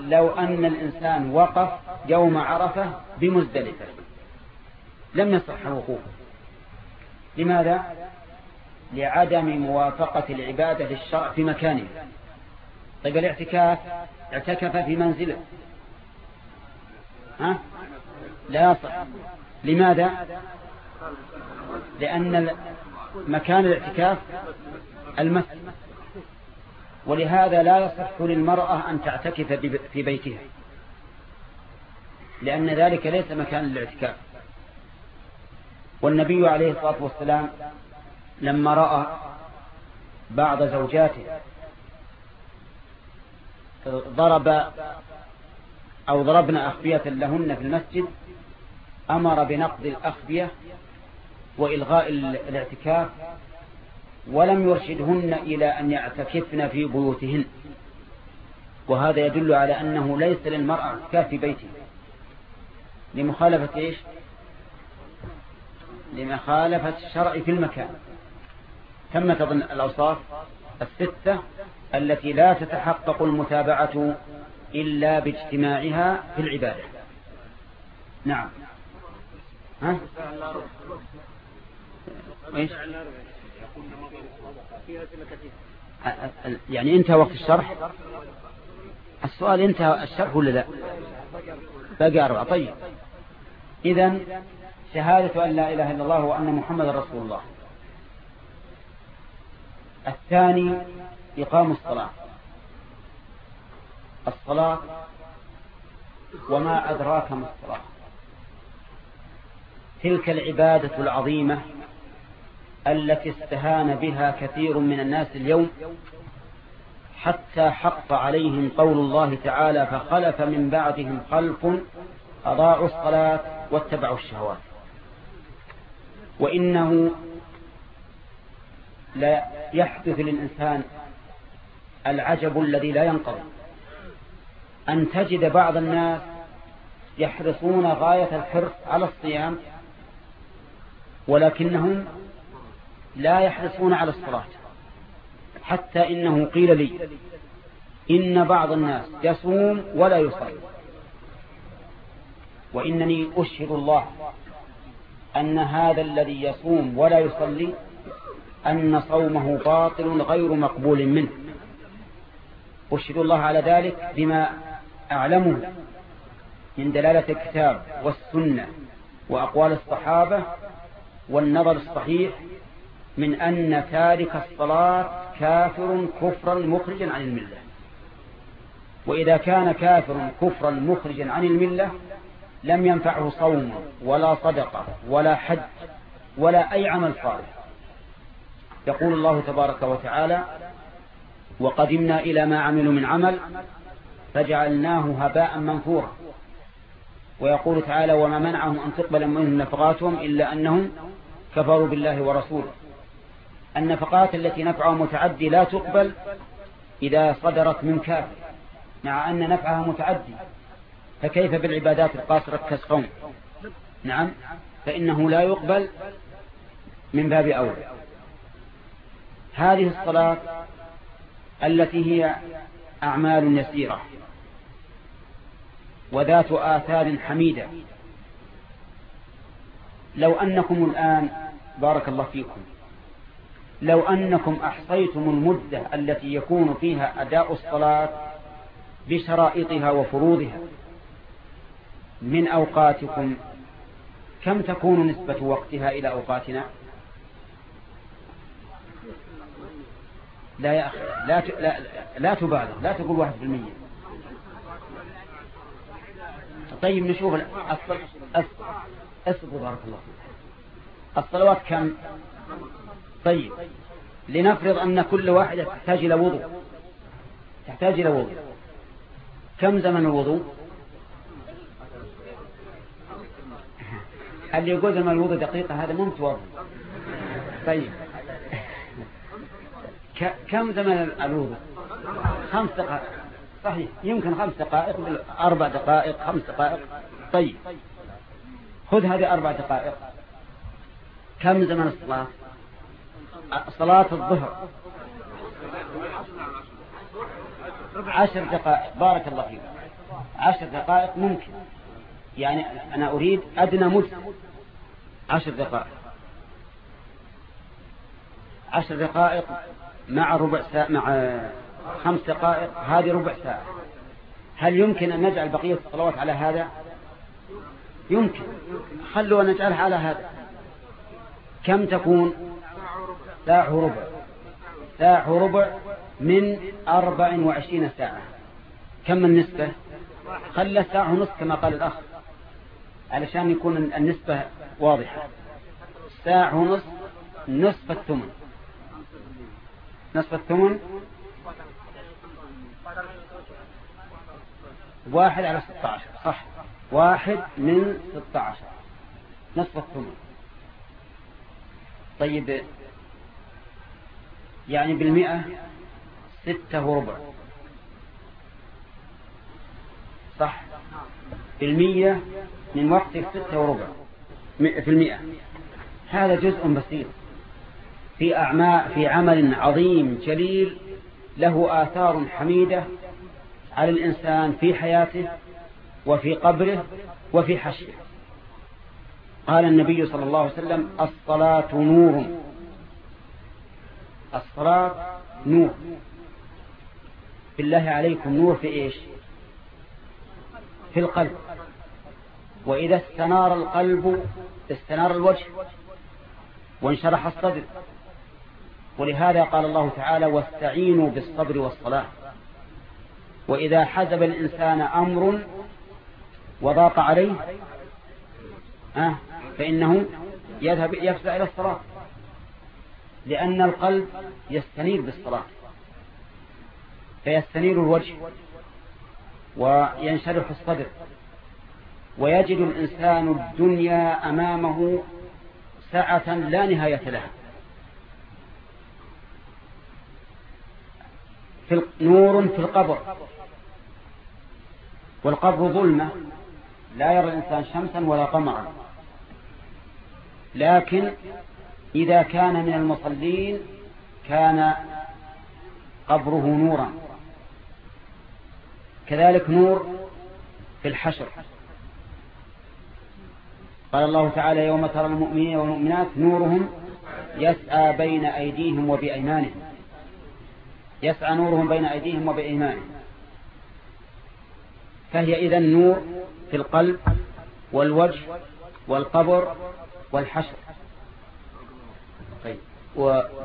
لو أن الإنسان وقف يوم عرفة بمزدلفة لم يصح وقوفه. لماذا؟ لعدم موافقة العبادة للشرع في مكانه. طيب الاعتكاف اعتكف في منزله. ها؟ لا يصح. لماذا؟ لأن مكان الاعتكاف المسجد. ولهذا لا يصح للمرأة أن تعتكف في بيتها. لأن ذلك ليس مكان للاعتكاف والنبي عليه الصلاة والسلام لما رأى بعض زوجاته ضرب أو ضربنا أخبية لهن في المسجد أمر بنقض الأخبية وإلغاء الاعتكاف ولم يرشدهن إلى أن يعتكفن في بيوتهن. وهذا يدل على أنه ليس للمرأة اعتكاف في بيته. لمخالفة إيش؟ لمخالفة الشرع في المكان. كم تظن الأوصاف الستة التي لا تتحقق المتابعة إلا باجتماعها في العبادة. نعم. ها؟ إيش؟ يعني انتهى وقت الشرح؟ السؤال انتهى الشرح ولا لا؟ باقي أربعة. طيب. إذا شهادة أن لا إله إلا الله وأن محمد رسول الله. الثاني إقام الصلاة. الصلاة وما أدراك ما الصلاة. تلك العبادة العظيمة التي استهان بها كثير من الناس اليوم حتى حق عليهم قول الله تعالى فخلف من بعدهم خلف أضاعوا الصلاة واتبعوا الشهوات. وإنه لا يحدث للإنسان العجب الذي لا ينقضي أن تجد بعض الناس يحرصون غاية الحرص على الصيام ولكنهم لا يحرصون على الصلاة. حتى إنه قيل لي إن بعض الناس يصوم ولا يصلي. وإنني أشهد الله أن هذا الذي يصوم ولا يصلي أن صومه باطل غير مقبول منه. أشهد الله على ذلك بما أعلمه من دلالة الكتاب والسنة وأقوال الصحابة والنظر الصحيح من أن تارك الصلاة كافر كفرا مخرجا عن الملة. وإذا كان كافر كفرا مخرجا عن الملة لم ينفعه صوم ولا صدقة ولا حج ولا أي عمل صالح. يقول الله تبارك وتعالى وقدمنا إلى ما عملوا من عمل فجعلناه هباء منثورا. ويقول تعالى وما منعهم أن تقبل منهم نفقاتهم إلا أنهم كفروا بالله ورسوله. النفقات التي نفعها متعدي لا تقبل إذا صدرت من كافر مع أن نفعها متعدي. فكيف بالعبادات القاصرة كالصوم نعم فإنه لا يقبل من باب أولى. هذه الصلاة التي هي أعمال يسيرة وذات آثار حميدة. لو أنكم الآن بارك الله فيكم لو أنكم أحصيتم المدة التي يكون فيها أداء الصلاة بشرائطها وفروضها من أوقاتكم كم تكون نسبة وقتها إلى أوقاتنا؟ لا يا أخي لا, لا, لا تبالغ لا تقول واحد بالمية. طيب نشوف أصبر بارك الله الصلوات كم؟ طيب لنفرض أن كل واحدة تحتاج إلى وضوء. تحتاج إلى وضوء. كم زمن الوضوء؟ اللي يقول زمن الوضوء دقيقة هذا مو متوضع طيب. كم زمن الوضوء خمس دقائق. صحيح. يمكن خمس دقائق أربع دقائق خمس دقائق. طيب. خذ هذه أربع دقائق. كم زمن الصلاة؟ صلاة الظهر. عشر دقائق. بارك الله فيك. عشر دقائق ممكن. يعني أنا أريد أدنى مد عشر دقائق. عشر دقائق. مع ربع ساعة مع خمس دقائق هذه ربع ساعة. هل يمكن أن نجعل بقية الصلوات على هذا؟ يمكن. خلوا نجعلها على هذا. كم تكون؟ ساعة وربع ساعة وربع من أربع وعشرين ساعة. كم النسبة؟ خلى ساعة ونصف كما قال الأخ علشان يكون النسبة واضحة. ساعة ونصف نصف الثمن. نصف الثمن؟ واحد على ستة عشر صح. واحد من ستة عشر نصف الثمن. طيب يعني بالمئة ستة وربع. صح. بالمية من وقتك ستة وربع في المئة. هذا جزء بسيط. في أعماء في عمل عظيم جليل له آثار حميدة على الإنسان في حياته وفي قبره وفي حشره. قال النبي صلى الله عليه وسلم الصلاة نور. الصلاة نور. بالله عليكم نور في إيش؟ في القلب. وإذا استنار القلب استنار الوجه وانشرح الصدر. ولهذا قال الله تعالى واستعينوا بالصبر والصلاة. وإذا حزب الإنسان أمر وضاق عليه آه فإنه يذهب يفزع إلى الصلاة لأن القلب يستنير بالصلاة. فيستنير الوجه وينشرح الصدر. ويجد الإنسان الدنيا أمامه سعة لا نهاية لها. في نور في القبر. والقبر ظلمة. لا يرى الإنسان شمسا ولا قمرا. لكن إذا كان من المصلين كان قبره نورا. كذلك نور في الحشر. قال الله تعالى يوم ترى المؤمنين والمؤمنات نورهم يسعى بين أيديهم وبأيمانهم. يسعى نورهم بين أيديهم وبأيمانهم. فهي إذا النور في القلب والوجه والقبر والحشر. طيب.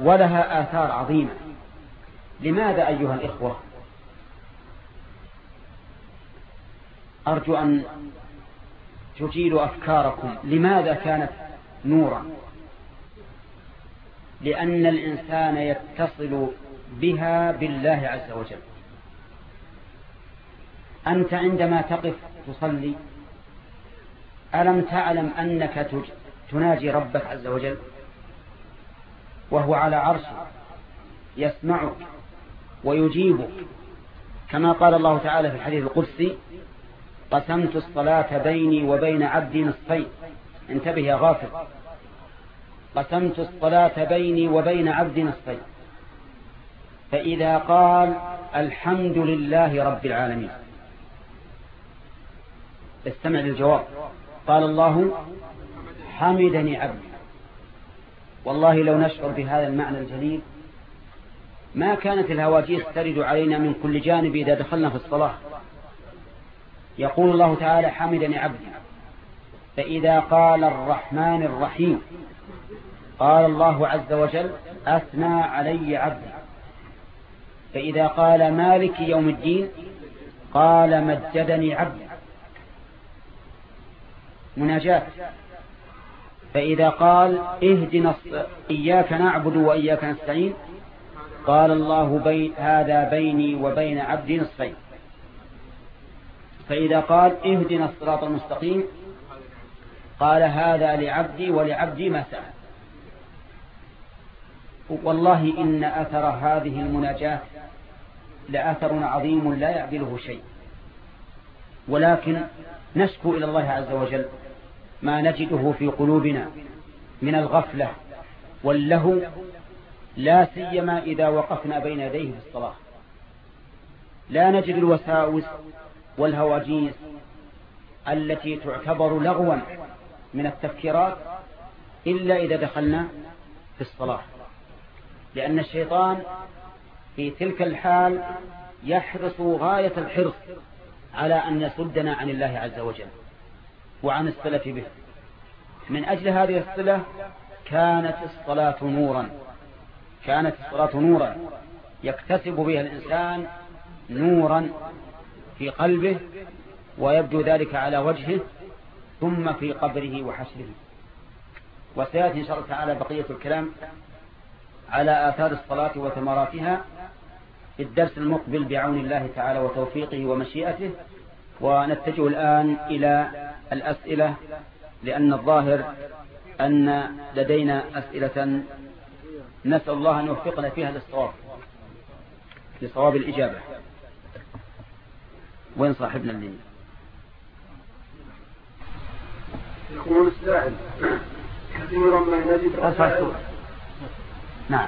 ولها آثار عظيمة. لماذا أيها الإخوة؟ أرجو أن تجيلوا أفكاركم. لماذا كانت نورا؟ لأن الإنسان يتصل بها بالله عز وجل. أنت عندما تقف تصلي ألم تعلم أنك تناجي ربك عز وجل؟ وهو على عرشه يسمعك ويجيبك. كما قال الله تعالى في الحديث القدسي قسمت الصلاة بيني وبين عبدي نصفين. انتبه يا غافل قسمت الصلاة بيني وبين عبدي نصفين. فإذا قال الحمد لله رب العالمين. استمع للجواب. قال الله حمدني عبدي. والله لو نشعر بهذا المعنى الجليل ما كانت الهواجيس ترد علينا من كل جانب إذا دخلنا في الصلاة. يقول الله تعالى حمدني عبدي. فإذا قال الرحمن الرحيم قال الله عز وجل أثنى علي عبدي. فإذا قال مالك يوم الدين قال مجدني عبدي مناجاة. فإذا قال اهدنا إياك نعبد وإياك نستعين قال الله بي هذا بيني وبين عبدي نصفين. فإذا قال اهدنا الصراط المستقيم قال هذا لعبدي ولعبدي ما سأل. والله إن أثر هذه المناجاة لأثر عظيم لا يعدله شيء. ولكن نشكو إلى الله عز وجل ما نجده في قلوبنا من الغفلة واللهو لا سيما إذا وقفنا بين يديه في الصلاة. لا نجد الوساوس والهواجيس التي تعتبر لغوا من التفكيرات إلا إذا دخلنا في الصلاة. لأن الشيطان في تلك الحال يحرص غاية الحرص على أن يصدنا عن الله عز وجل وعن الصلة به. من أجل هذه الصلة كانت الصلاة نورا. كانت الصلاة نورا. يكتسب بها الإنسان نورا في قلبه ويبدو ذلك على وجهه ثم في قبره وحشره وسيأتي إن شاء الله تعالى بقية الكلام على آثار الصلاة وثمراتها في الدرس المقبل بعون الله تعالى وتوفيقه ومشيئته ونتجه الآن إلى الأسئلة لأن الظاهر أن لدينا أسئلة نسأل الله أن يوفقنا فيها للصواب لصواب الإجابة وين صاحبنا اللي يقول السائل كثيرا ما نجد نعم.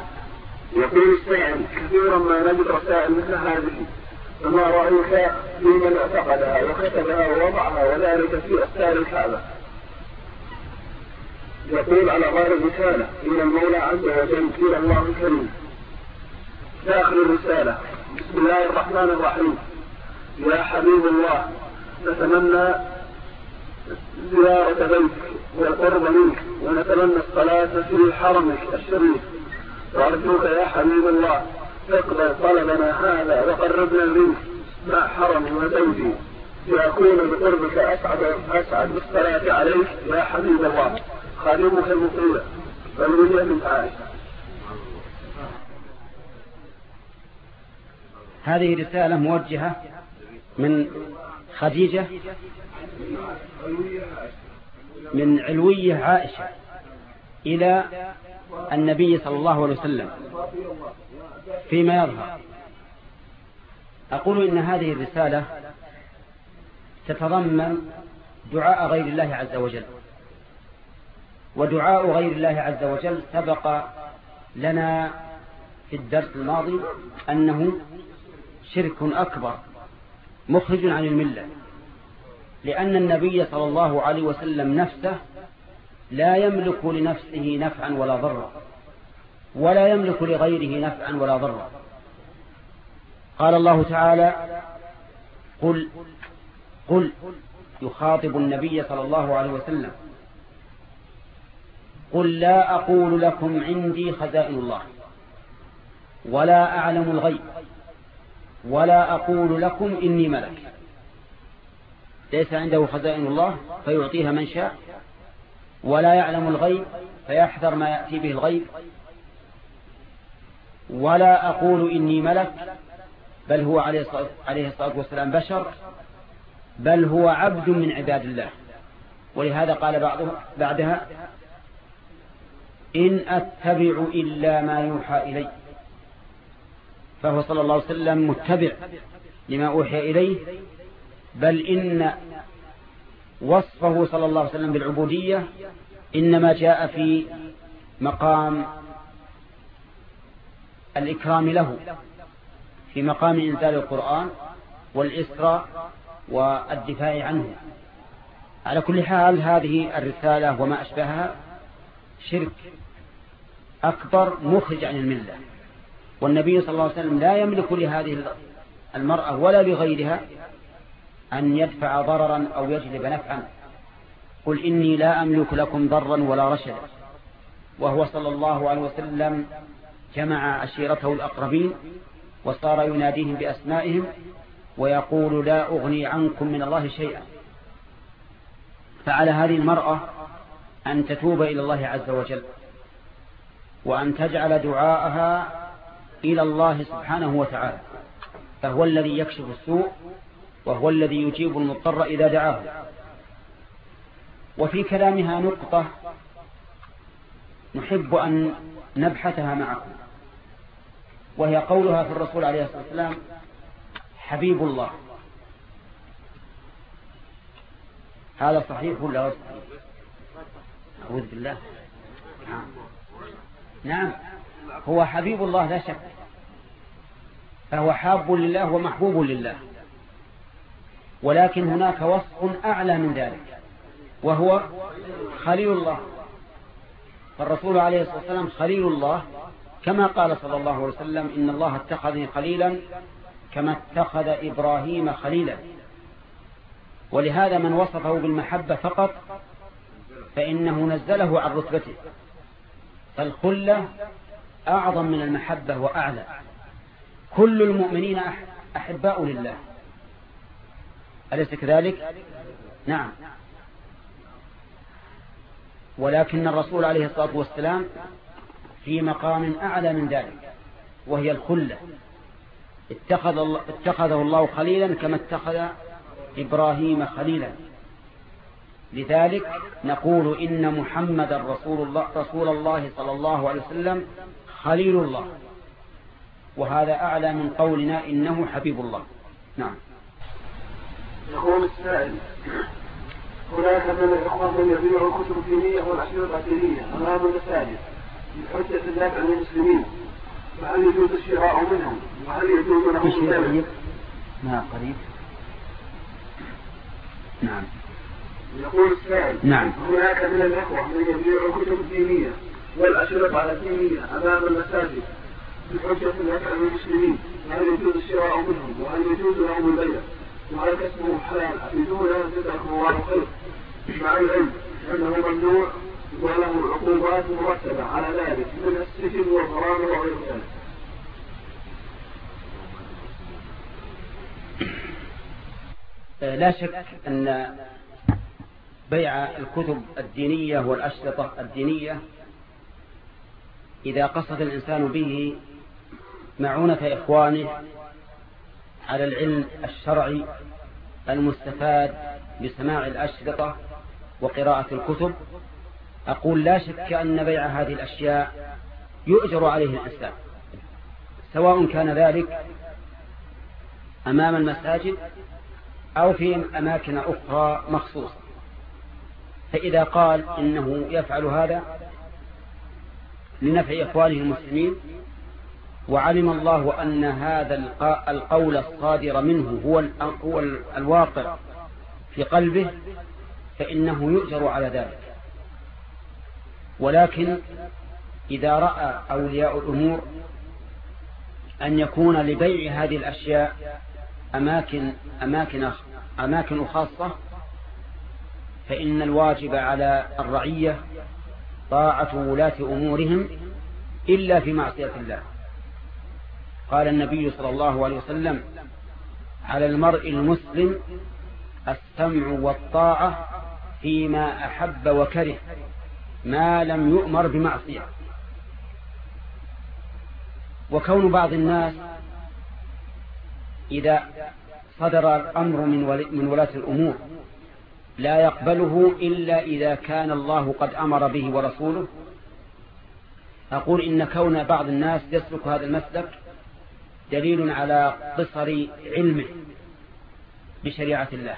يقول السائل كثيرا ما نجد رسائل مثل هذه. فما رأيك في من اعتقدها وكتبها ووضعها وذلك في أستار الكعبة؟ يقول على غير الرسالة إن المولى عز وجل في الله الكريم. داخل الرسالة بسم الله الرحمن الرحيم. يا حبيب الله نتمنى زيارة بيتك والقرب منك ونتمنى الصلاة في حرمك الشريف. وأرجوك يا حبيب الله اقبل طلبنا هذا وقربنا منك مع حرمي وزوجي لأكون بقربك أسعد أسعد بالصلاة عليك يا حبيب الله. خادمك المطيع والولي من عائشة. هذه رسالة موجهة من خديجة من علوية عائشة إلى النبي صلى الله عليه وسلم فيما يظهر. أقول إن هذه الرسالة تتضمن دعاء غير الله عز وجل. ودعاء غير الله عز وجل سبق لنا في الدرس الماضي أنه شرك أكبر مخرج عن الملة. لأن النبي صلى الله عليه وسلم نفسه لا يملك لنفسه نفعا ولا ضرا ولا يملك لغيره نفعا ولا ضرا. قال الله تعالى قل قل يخاطب النبي صلى الله عليه وسلم قل لا أقول لكم عندي خزائن الله ولا أعلم الغيب ولا أقول لكم إني ملك. ليس عنده خزائن الله فيعطيها من شاء. ولا يعلم الغيب فيحذر ما يأتي به الغيب. ولا أقول إني ملك بل هو عليه الصلاة والسلام بشر بل هو عبد من عباد الله. ولهذا قال بعضه بعدها إن أتبع إلا ما يوحى إلي. فهو صلى الله عليه وسلم متبع لما أوحي إليه بل إن وصفه صلى الله عليه وسلم بالعبودية إنما جاء في مقام الإكرام له في مقام إنزال القرآن والإسراء والدفاع عنه. على كل حال هذه الرسالة وما أشبهها شرك أكبر مخرج عن الملة. والنبي صلى الله عليه وسلم لا يملك لهذه المرأة ولا لغيرها أن يدفع ضررا أو يجلب نفعا. قل إني لا أملك لكم ضرا ولا رشدا. وهو صلى الله عليه وسلم جمع عشيرته الأقربين وصار يناديهم بأسمائهم ويقول لا أغني عنكم من الله شيئا. فعلى هذه المرأة أن تتوب إلى الله عز وجل وأن تجعل دعاءها إلى الله سبحانه وتعالى. فهو الذي يكشف السوء وهو الذي يجيب المضطر إذا دعاه. وفي كلامها نقطة نحب أن نبحثها معكم. وهي قولها في الرسول عليه الصلاة والسلام حبيب الله. هذا صحيح ولا غير صحيح؟ أعوذ بالله. نعم نعم. هو حبيب الله لا شك. فهو حاب لله ومحبوب لله. ولكن هناك وصف أعلى من ذلك وهو خليل الله. فالرسول عليه الصلاة والسلام خليل الله كما قال صلى الله عليه وسلم إن الله اتخذني خليلا كما اتخذ إبراهيم خليلا. ولهذا من وصفه بالمحبة فقط فإنه نزله عن رتبته. فالخلة أعظم من المحبة وأعلى. كل المؤمنين أحباء لله. أليس كذلك؟ نعم. ولكن الرسول عليه الصلاة والسلام في مقام أعلى من ذلك وهي الخلة. اتخذ اتخذه الله خليلا كما اتخذ إبراهيم خليلا. لذلك نقول إن محمد رسول الله, رسول الله صلى الله عليه وسلم خليل الله. وهذا أعلى من قولنا إنه حبيب الله. نعم. يقول السائل هناك من الإخوة من يبيع الكتب الدينية والأشرطة الدينية أمام المساجد بحجة النفع للمسلمين فهل يجوز الشراء منهم؟ وهل يجوز لهم البيع؟ ما قريب. نعم. يقول السائل نعم. هناك من الإخوة من يبيع الكتب الدينية والأشرطة الدينية أمام المساجد بحجة النفع للمسلمين هل يجوز الشراء منهم؟ وهل يجوز لهم البيع؟ وهل كسبه حلال بدون ان خير مع العلم انه ممنوع وله عقوبات مرتبه على ذلك من السجن والغرام وغير ذلك. لا شك أن بيع الكتب الدينية والأشرطة الدينية إذا قصد الإنسان به معونة إخوانه على العلم الشرعي المستفاد بسماع الأشرطة وقراءة الكتب. أقول لا شك أن بيع هذه الأشياء يؤجر عليه الإنسان سواء كان ذلك أمام المساجد أو في أماكن أخرى مخصوصة. فإذا قال إنه يفعل هذا لنفع إخوانه المسلمين وعلم الله أن هذا القول الصادر منه هو الواقع في قلبه فإنه يؤجر على ذلك. ولكن إذا رأى أولياء الأمور أن يكون لبيع هذه الأشياء أماكن, أماكن, أماكن خاصة فإن الواجب على الرعية طاعة ولاة أمورهم إلا في معصية الله. قال النبي صلى الله عليه وسلم على المرء المسلم السمع والطاعة فيما أحب وكره ما لم يؤمر بمعصية. وكون بعض الناس إذا صدر الأمر من ولاة الأمور لا يقبله إلا إذا كان الله قد أمر به ورسوله. أقول إن كون بعض الناس يسلك هذا المسلك دليل على قصر علمه بشريعة الله.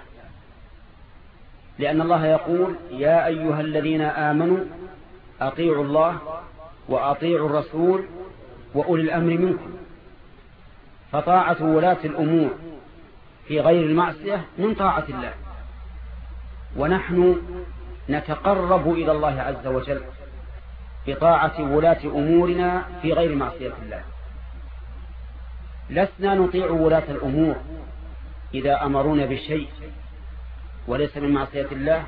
لأن الله يقول يا أيها الذين آمنوا أطيعوا الله وأطيعوا الرسول وأولي الأمر منكم. فطاعة ولاة الأمور في غير المعصية من طاعة الله. ونحن نتقرب إلى الله عز وجل بطاعة ولاة أمورنا في غير معصية الله. لسنا نطيع ولاة الأمور إذا أمرونا بشيء وليس من معصية الله.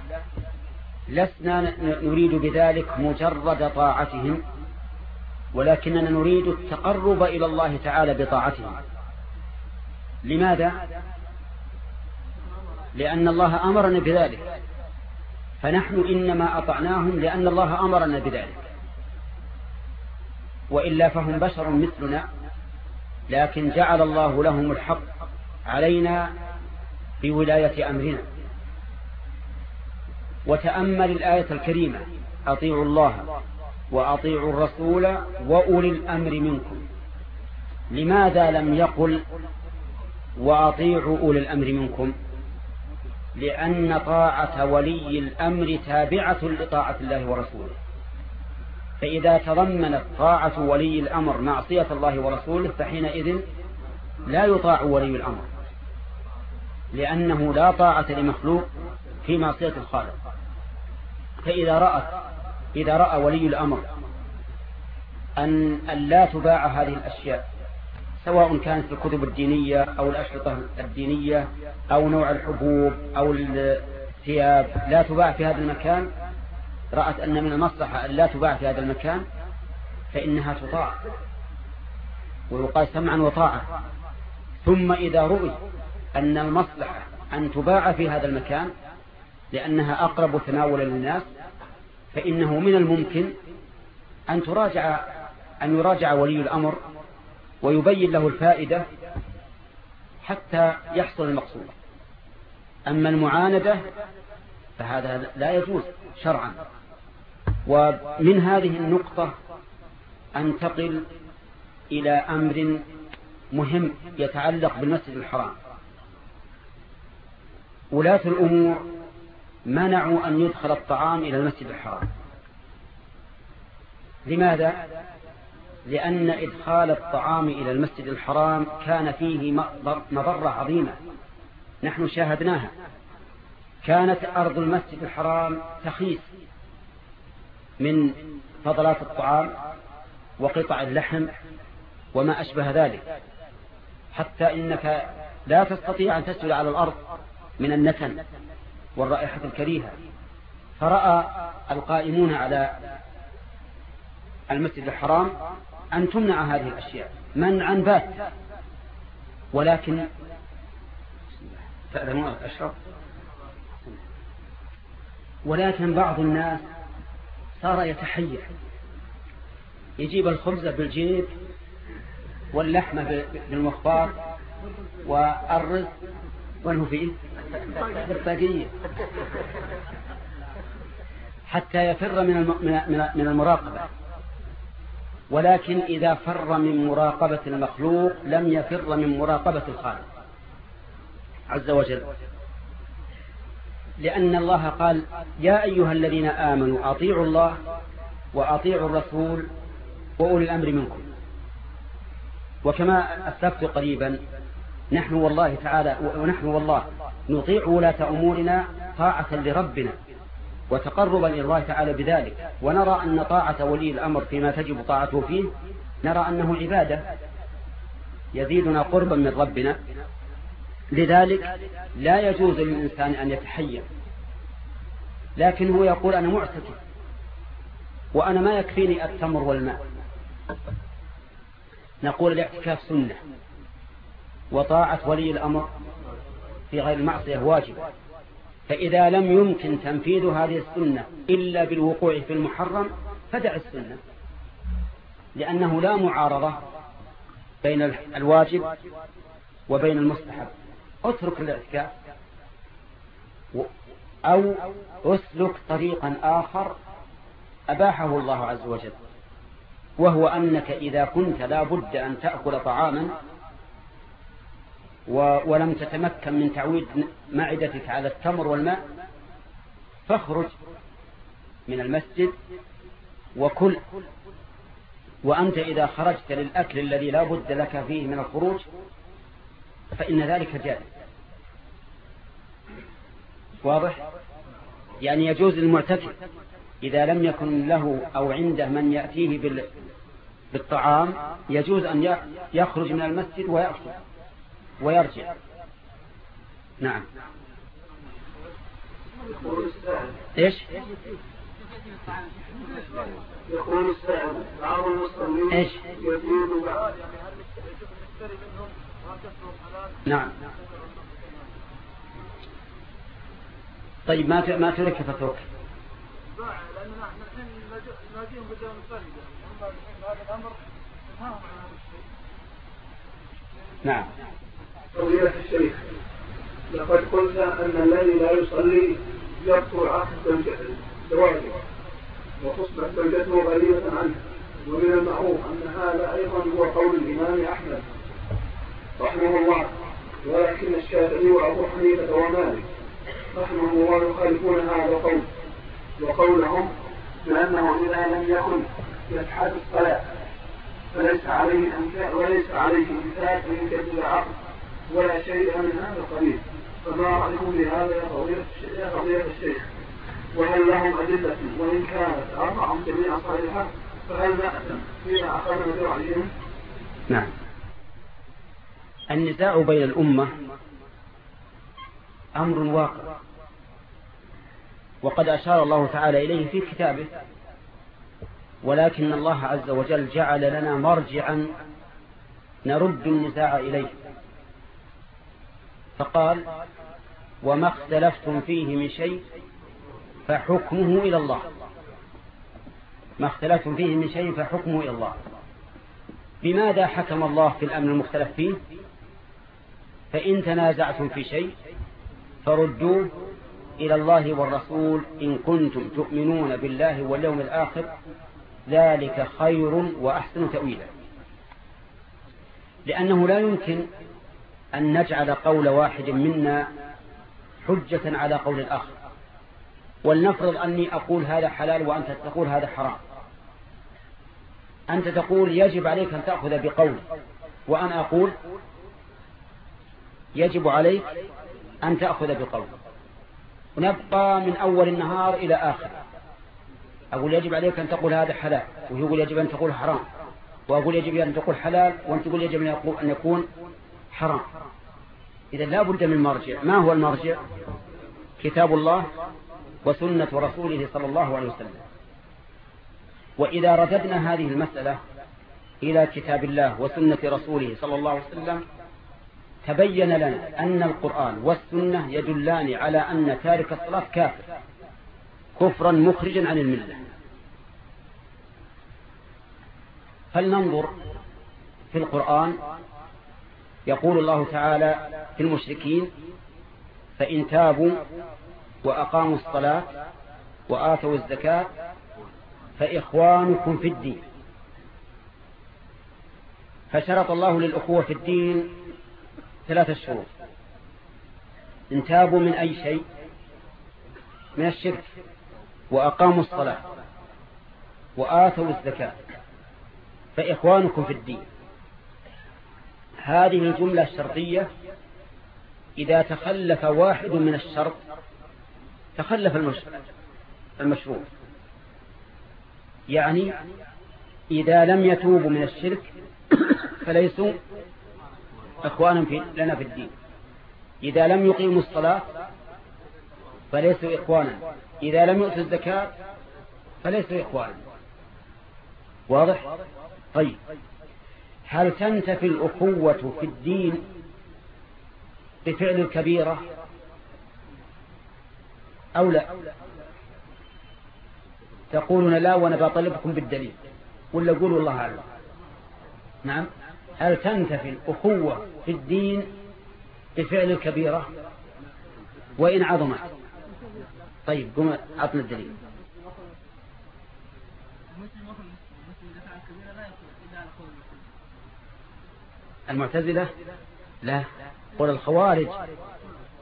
لسنا نريد بذلك مجرد طاعتهم ولكننا نريد التقرب إلى الله تعالى بطاعتهم. لماذا؟ لأن الله أمرنا بذلك. فنحن إنما أطعناهم لأن الله أمرنا بذلك. وإلا فهم بشر مثلنا. لكن جعل الله لهم الحق علينا بولاية أمرنا. وتأمل الآية الكريمة أطيعوا الله وأطيعوا الرسول وأولي الأمر منكم. لماذا لم يقل وأطيعوا أولي الأمر منكم؟ لأن طاعة ولي الأمر تابعة لطاعة الله ورسوله. فإذا تضمنت طاعة ولي الأمر معصية الله ورسوله فحينئذ لا يطاع ولي الأمر لأنه لا طاعة لمخلوق في معصية الخالق. فإذا رأت إذا رأى ولي الأمر أن, أن لا تباع هذه الأشياء سواء كانت الكتب الدينية أو الأشرطة الدينية أو نوع الحبوب أو الثياب لا تباع في هذا المكان رأت أن من المصلحة أن لا تباع في هذا المكان فإنها تطاع. ويقال سمعا وطاعة. ثم إذا رؤي أن المصلحة أن تباع في هذا المكان لأنها أقرب تناولا للناس فإنه من الممكن أن تراجع أن يراجع ولي الأمر ويبين له الفائدة حتى يحصل المقصود. أما المعاندة فهذا لا يجوز شرعا. ومن هذه النقطة أنتقل إلى أمر مهم يتعلق بالمسجد الحرام. ولاة الأمور منعوا أن يدخل الطعام إلى المسجد الحرام. لماذا؟ لأن إدخال الطعام إلى المسجد الحرام كان فيه مضرة عظيمة. نحن شاهدناها. كانت أرض المسجد الحرام تخيس. من فضلات الطعام وقطع اللحم وما أشبه ذلك حتى إنك لا تستطيع أن تسجد على الأرض من النتن والرائحة الكريهة. فرأى القائمون على المسجد الحرام أن تمنع هذه الأشياء منعا بات. ولكن تأذنون أشرف. ولكن بعض الناس صار يتحير. يجيب الخبز بالجيب واللحمة بالمخبار والرزق وانه فيه البقية حتى يفر من من المراقبة. ولكن إذا فر من مراقبة المخلوق لم يفر من مراقبة الخالق. عز وجل. لأن الله قال يا أيها الذين آمنوا أطيعوا الله وأطيعوا الرسول وأولي الأمر منكم. وكما أسلفت قريبا نحن والله تعالى ونحن والله نطيع ولاة أمورنا طاعة لربنا وتقربا إلى الله تعالى بذلك. ونرى أن طاعة ولي الأمر فيما تجب طاعته فيه نرى أنه عبادة يزيدنا قربا من ربنا لذلك لا يجوز للإنسان أن يتحير. لكن هو يقول أنا معتكف وأنا ما يكفيني التمر والماء. نقول الاعتكاف سنة وطاعة ولي الأمر في غير المعصية واجب. فإذا لم يمكن تنفيذ هذه السنة إلا بالوقوع في المحرم فدع السنة لأنه لا معارضة بين الواجب وبين المستحب. اترك الاعتكاف أو أسلك طريقا آخر أباحه الله عز وجل وهو أنك إذا كنت لا بد أن تأكل طعاما ولم تتمكن من تعويد معدتك على التمر والماء فاخرج من المسجد وكل وأنت إذا خرجت للأكل الذي لا بد لك فيه من الخروج فإن ذلك جائز. واضح؟ يعني يجوز للمعتكف إذا لم يكن له أو عنده من يأتيه بالطعام يجوز أن يخرج من المسجد ويأخذ ويرجع. نعم. إيش؟ يقول السائل بعض المصلين إيش؟ بعض. نعم. طيب ما ما ترك فترك نعم. فضيلة الشيخ لقد قلت أن الذي لا يصلي يبطل عقد زواجه وتصبح زوجته غريبة عنه ومن المعروف أن هذا أيضا هو قول الإمام أحمد رحمه الله ولكن الشافعي وأبو حنيفة ومالك رحمه الله يخالفون هذا القول وقولهم بأنه إذا لم يكن يتحدث الصلاة فليس عليه وليس عليه إمساك من كذب العقد ولا شيء من هذا القبيل. فما رأيكم بهذا يا فضيلة الشيخ وهل لهم أدلة؟ وإن كانت أربعهم جميعا صحيحة فهل نأثم فيما أخذنا برأيهم؟ نعم. النزاع بين الأمة أمر واقع. وقد أشار الله تعالى إليه في كتابه. ولكن الله عز وجل جعل لنا مرجعا نرد النزاع إليه. فقال وما اختلفتم فيه من شيء فحكمه إلى الله. ما اختلفتم فيه من شيء فحكمه إلى الله. بماذا حكم الله في الأمر المختلف فيه؟ فإن تنازعتم في شيء فردوه إلى الله والرسول إن كنتم تؤمنون بالله واليوم الآخر ذلك خير وأحسن تأويلا. لأنه لا يمكن أن نجعل قول واحد منا حجة على قول الآخر. ولنفرض أني أقول هذا حلال وأنت تقول هذا حرام. أنت تقول يجب عليك أن تأخذ بقول وأنا أقول يجب عليك أن تأخذ بقول. ونبقى من أول النهار إلى آخر. أقول يجب عليك أن تقول هذا حلال ويقول يجب أن تقول حرام. وأقول يجب أن تقول حلال وأنت تقول يجب أن يكون حرام. إذا لا بد من مرجع. ما هو المرجع؟ كتاب الله وسنة رسوله صلى الله عليه وسلم. وإذا رددنا هذه المسألة إلى كتاب الله وسنة رسوله صلى الله عليه وسلم تبين لنا أن القرآن والسنة يدلان على أن تارك الصلاة كافر كفرا مخرجا عن الملة. فلننظر في القرآن يقول الله تعالى في المشركين فإن تابوا وأقاموا الصلاة وآتوا الزكاة فإخوانكم في الدين. فشرط الله للأخوة في الدين ثلاثة شروط. إن تابوا من أي شيء؟ من الشرك وأقاموا الصلاة وآتوا الزكاة فإخوانكم في الدين. هذه الجملة الشرطية إذا تخلف واحد من الشرط تخلف المشروع. يعني إذا لم يتوبوا من الشرك فليسوا إخوانا في لنا في الدين. إذا لم يقيموا الصلاة فليسوا إخوانا. إذا لم يؤتوا الزكاة فليسوا إخوانا. واضح؟ طيب. هل تنتفي الأخوة في الدين بفعل الكبيرة أو لا؟ تقولون لا وأنا بطلبكم بالدليل. ولا قولوا الله أعلم. نعم؟ هل تنتفي الأخوة في الدين بفعل الكبيرة؟ وإن عظمت. طيب قم أعطنا الدليل. المعتزلة؟ لا. قول الخوارج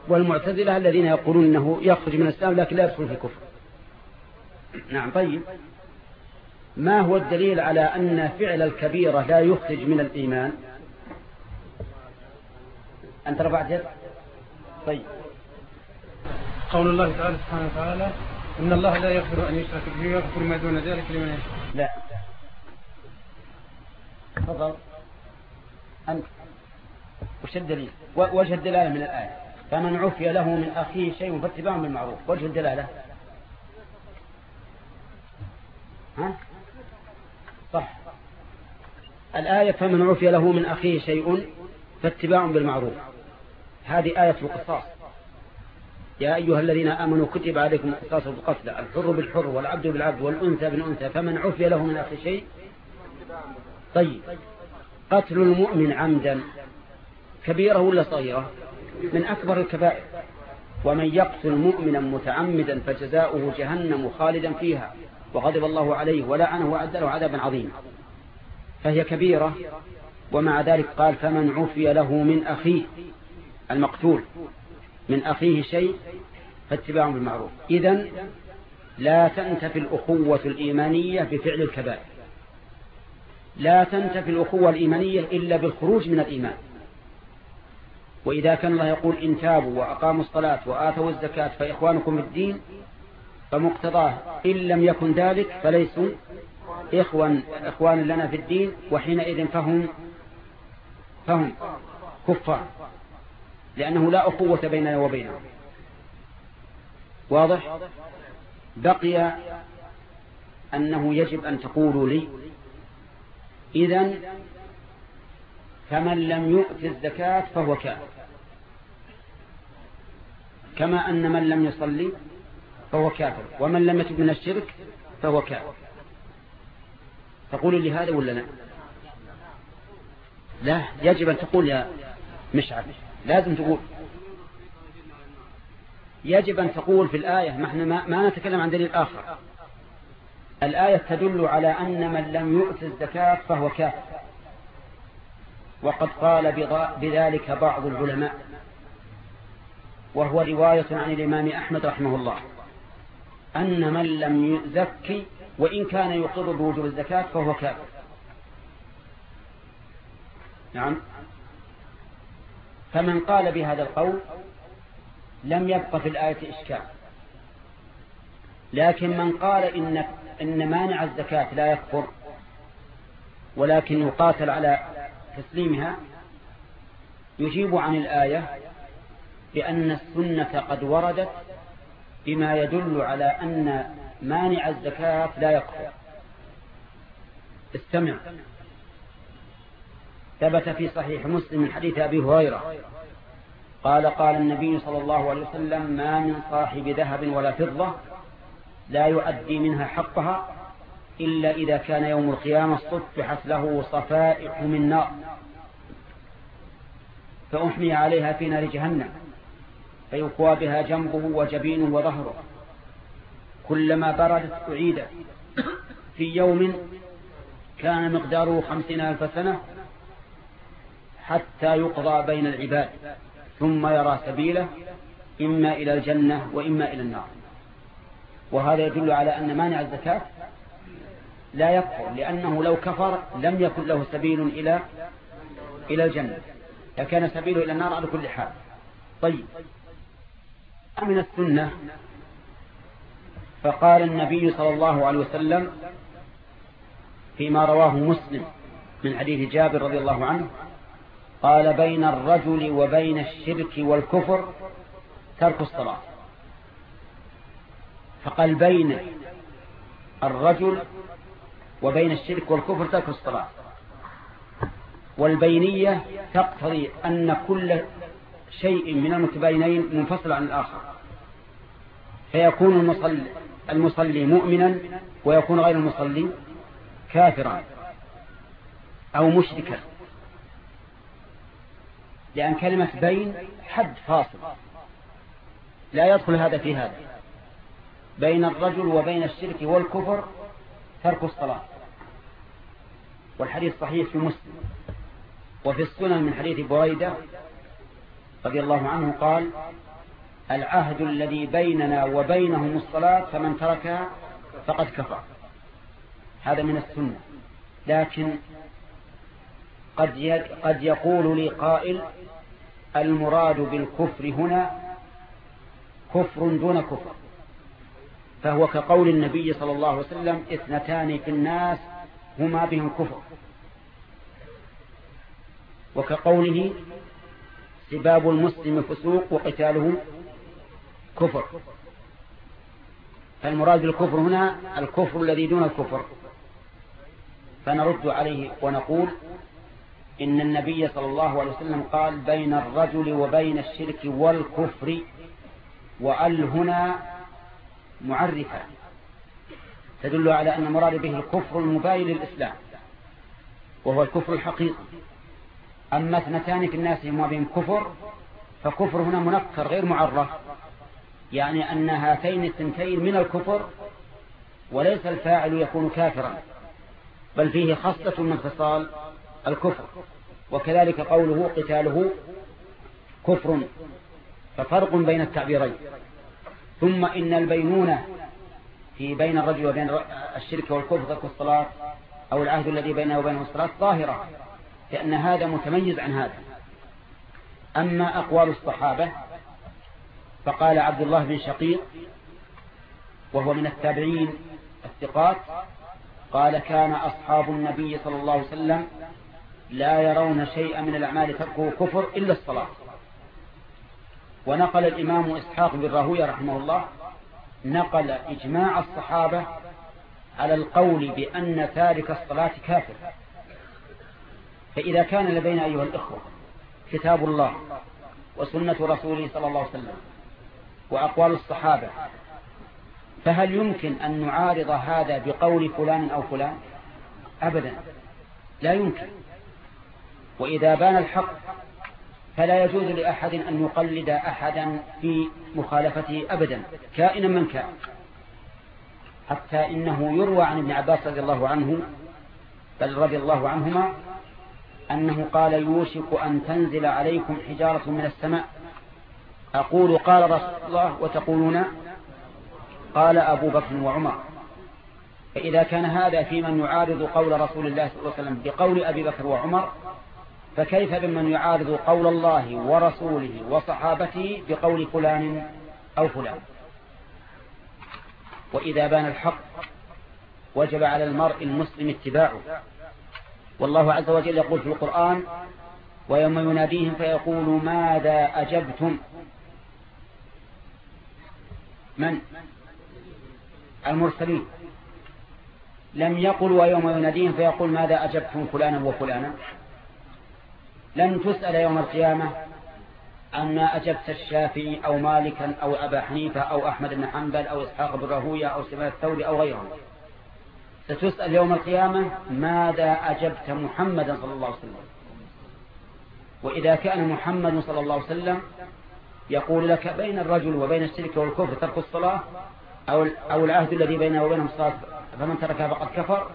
والمعتزلة الذين يقولون أنه يخرج من الإسلام لكن لا يدخل في كفر نعم طيب. ما هو الدليل على أن فعل الكبيرة لا يخرج من الإيمان؟ أنت رفعت يد؟ طيب. قول الله تعالى سبحانه وتعالى إن الله لا يغفر أن يشرك به ويغفر ما دون ذلك لمن يشاء. لا. تفضل. أنت. وش الدليل؟ وجه الدلالة من الآية. فمن عفي له من أخيه شيء فاتباع بالمعروف. وجه الدلالة. ها؟ صح. الآية فمن عفي له من أخيه شيء فاتباع بالمعروف. هذه آية القصاص. يا أيها الذين آمنوا كتب عليكم القصاص بالقتل الحر بالحر والعبد بالعبد والأنثى بالأنثى فمن عفي له من أخي شيء. طيب قتل المؤمن عمدا كبيرة ولا صغيرة؟ من أكبر الكبائر. ومن يقتل مؤمنا متعمدا فجزاؤه جهنم خالدا فيها. وغضب الله عليه ولعنه وأعد له عذابا عظيما. فهي كبيرة ومع ذلك قال فمن عفي له من أخيه المقتول من أخيه شيء فاتباع بالمعروف. إذا لا تنتفي الأخوة الإيمانية بفعل الكبائر. لا تنتفي الأخوة الإيمانية إلا بالخروج من الإيمان. وإذا كان الله يقول إن تابوا وأقاموا الصلاة وآتوا الزكاة فإخوانكم الدين فمقتضاه. إن لم يكن ذلك فليسوا إخوان, إخوان لنا في الدين وحينئذ فهم فهم كفار. لأنه لا أخوة بيننا وبينهم. واضح؟ بقي أنه يجب أن تقولوا لي إذا فمن لم يؤت الزكاة فهو كافر. كما أن من لم يصلي فهو كافر. ومن لم يتب من الشرك فهو كافر. تقول لي هذا ولا لا؟ لا يجب أن تقول يا مشعر لازم تقول. يجب أن تقول في الآية ما, إحنا ما, ما نتكلم عن دليل آخر. الآية تدل على أن من لم يؤت الزكاة فهو كافر. وقد قال بذلك بعض العلماء. وهو رواية عن الإمام أحمد رحمه الله. أن من لم يزكي وإن كان يقر بوجوب الزكاة فهو كافر. نعم. فمن قال بهذا القول لم يبقى في الآية إشكال. لكن من قال إن, إن مانع الزكاة لا يكفر ولكن يقاتل على تسليمها يجيب عن الآية بأن السنة قد وردت بما يدل على أن مانع الزكاة لا يكفر استمع. ثبت في صحيح مسلم من حديث أبي هريرة. قال قال النبي صلى الله عليه وسلم ما من صاحب ذهب ولا فضة لا يؤدي منها حقها إلا إذا كان يوم القيامة صفحت له صفائح من نار. فأحمي عليها في نار جهنم. فيقوى بها جنبه وجبينه وظهره. كلما بردت أعيدت في يوم كان مقداره خمسين ألف سنة حتى يقضى بين العباد. ثم يرى سبيله إما إلى الجنة وإما إلى النار. وهذا يدل على أن مانع الزكاة لا يكفر لأنه لو كفر لم يكن له سبيل إلى إلى الجنة. لكان سبيله إلى النار على كل حال. طيب. من السنة فقال النبي صلى الله عليه وسلم فيما رواه مسلم من حديث جابر رضي الله عنه قال بين الرجل وبين الشرك والكفر ترك الصلاة. فقال بين الرجل وبين الشرك والكفر ترك الصلاة. والبينية تقتضي أن كل شيء من المتباينين منفصل عن الآخر. فيكون المصلي, المصلي مؤمنا ويكون غير المصلي كافرا أو مشركا. لأن كلمة بين حد فاصل. لا يدخل هذا في هذا. بين الرجل وبين الشرك والكفر ترك الصلاة. والحديث صحيح في مسلم. وفي السنن من حديث بريدة رضي الله عنه قال العهد الذي بيننا وبينهم الصلاة فمن تركها فقد كفر. هذا من السنة. لكن قد قد يقول لي قائل المراد بالكفر هنا كفر دون كفر. فهو كقول النبي صلى الله عليه وسلم اثنتان في الناس هما بهم كفر. وكقوله سباب المسلم فسوق وقتاله كفر. فالمراد بالكفر هنا الكفر الذي دون الكفر. فنرد عليه ونقول إن النبي صلى الله عليه وسلم قال بين الرجل وبين الشرك والكفر وأل هنا معرفة. تدل على أن المراد به الكفر المباين للإسلام وهو الكفر الحقيقي. أما اثنتان في الناس ما بهم كفر فكفر هنا منكر غير معرف يعني أن هاتين الثنتين من الكفر وليس الفاعل يكون كافرا بل فيه خصلة من خصال الكفر. وكذلك قوله قتاله كفر ففرق بين التعبيرين. ثم إن البينونة في بين الرجل وبين الشرك والكفر ترك الصلاة أو العهد الذي بينه وبينه الصلاة ظاهرة. لأن هذا متميز عن هذا. أما أقوال الصحابة فقال عبد الله بن شقيق وهو من التابعين الثقات قال كان أصحاب النبي صلى الله عليه وسلم لا يرون شيئا من الأعمال تركه كفر إلا الصلاة. ونقل الإمام إسحاق بن راهوية رحمه الله نقل إجماع الصحابة على القول بأن تارك الصلاة كافر. فإذا كان لدينا أيها الإخوة كتاب الله وسنة رسوله صلى الله عليه وسلم وأقوال الصحابة فهل يمكن أن نعارض هذا بقول فلان أو فلان؟ أبدا لا يمكن. وإذا بان الحق فلا يجوز لأحد أن يقلد أحدا في مخالفته أبدا كائنا من كان. حتى إنه يروى عن ابن عباس رضي الله عنه بل رضي الله عنهما أنه قال يوشك أن تنزل عليكم حجارة من السماء. أقول قال رسول الله وتقولون؟ قال أبو بكر وعمر. فإذا كان هذا في من يعارض قول رسول الله صلى الله عليه وسلم بقول أبي بكر وعمر فكيف بمن يعارض قول الله ورسوله وصحابته بقول فلان أو فلان؟ وإذا بان الحق وجب على المرء المسلم اتباعه. والله عز وجل يقول في القرآن ويوم يناديهم فيقول ماذا أجبتم؟ من؟ المرسلين. لم يقل ويوم يناديهم فيقول ماذا أجبتم فلانا وفلانا؟ لن تسأل يوم القيامة أما أجبت الشافعي أو مالكا أو أبا حنيفة أو أحمد بن حنبل أو إسحاق بن راهوية أو سماء الثوري أو غيرهم. ستسأل يوم القيامة ماذا أجبت محمدا صلى الله عليه وسلم؟ وإذا كان محمد صلى الله عليه وسلم يقول لك بين الرجل وبين الشرك والكفر ترك الصلاة أو أو العهد الذي بينه وبينهم الصلاة فمن تركها فقد كفر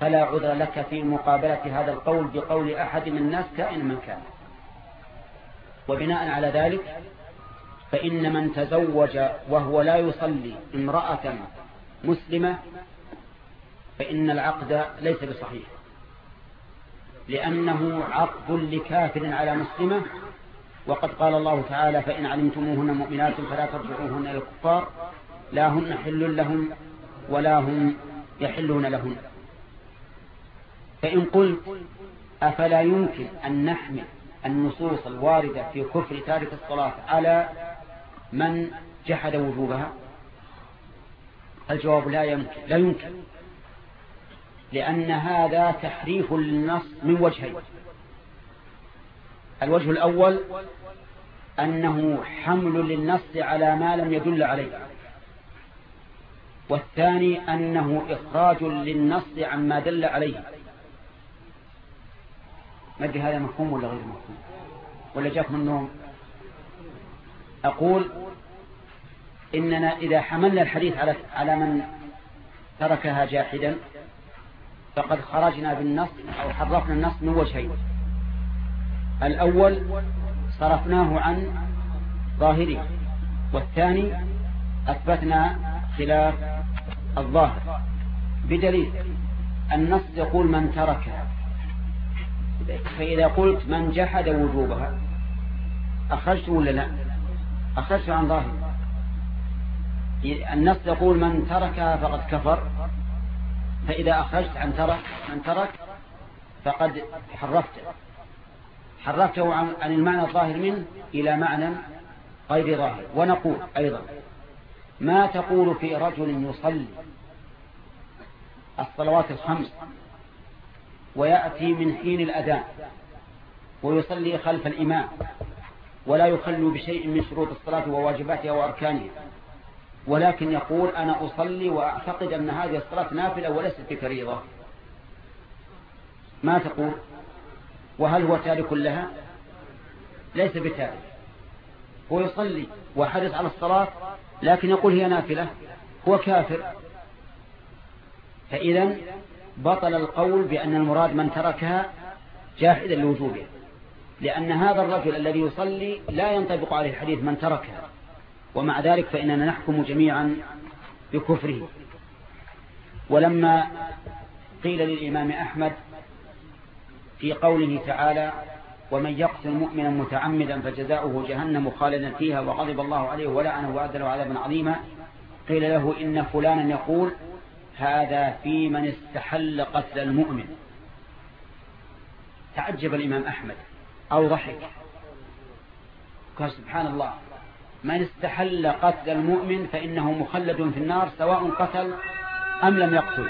فلا عذر لك في مقابلة هذا القول بقول أحد من الناس كائن من كان. وبناء على ذلك فإن من تزوج وهو لا يصلي امرأة مسلمة فإن العقد ليس بصحيح. لأنه عقد لكافر على مسلمة وقد قال الله تعالى فإن علمتموهن مؤمنات فلا ترجعوهن إلى الكفار لا هن حل لهم ولا هم يحلون لهن. فإن قلت أفلا يمكن أن نحمل النصوص الواردة في كفر تارك الصلاة على من جحد وجوبها؟ الجواب لا يمكن لا يمكن. لأن هذا تحريف للنص من وجهين. الوجه الأول أنه حمل للنص على ما لم يدل عليه. والثاني أنه إخراج للنص عما دل عليه. ما أدري هذا مفهوم ولا غير مفهوم. ولا جاكم النوم. أقول إننا إذا حملنا الحديث على على من تركها جاحدا فقد خرجنا بالنص أو حرفنا النص من وجهين. الأول صرفناه عن ظاهره والثاني أثبتنا خلاف الظاهر. بدليل النص يقول من تركها فإذا قلت من جحد وجوبها أخرجت ولا لا؟ أخرجت عن ظاهر النص يقول من تركها فقد كفر. فإذا أخرجت عن ترك من ترك فقد حرفته. حرفته عن المعنى الظاهر منه إلى معنى غير ظاهر. ونقول أيضا ما تقول في رجل يصلي الصلوات الخمس ويأتي من حين الأذان ويصلي خلف الإمام ولا يخل بشيء من شروط الصلاة وواجباتها وأركانها؟ ولكن يقول أنا أصلي وأعتقد أن هذه الصلاة نافلة وليست بفريضة. ما تقول؟ وهل هو تارك لها؟ ليس بتارك. هو يصلي وحدث على الصلاة لكن يقول هي نافلة. هو كافر. فإذا بطل القول بأن المراد من تركها جاحدا لوجوبها لأن هذا الرجل الذي يصلي لا ينطبق عليه الحديث من تركها. ومع ذلك فإننا نحكم جميعا بكفره. ولما قيل للإمام أحمد في قوله تعالى ومن يقتل مؤمنا متعمدا فجزاؤه جهنم خالدا فيها وغضب الله عليه ولعنه وأدل عذابا عظيما قيل له إن فلانا يقول هذا في من استحل قتل المؤمن. تعجب الإمام أحمد. أو ضحك قال سبحان الله. من استحل قتل المؤمن فإنه مخلد في النار سواء قتل أم لم يقتل.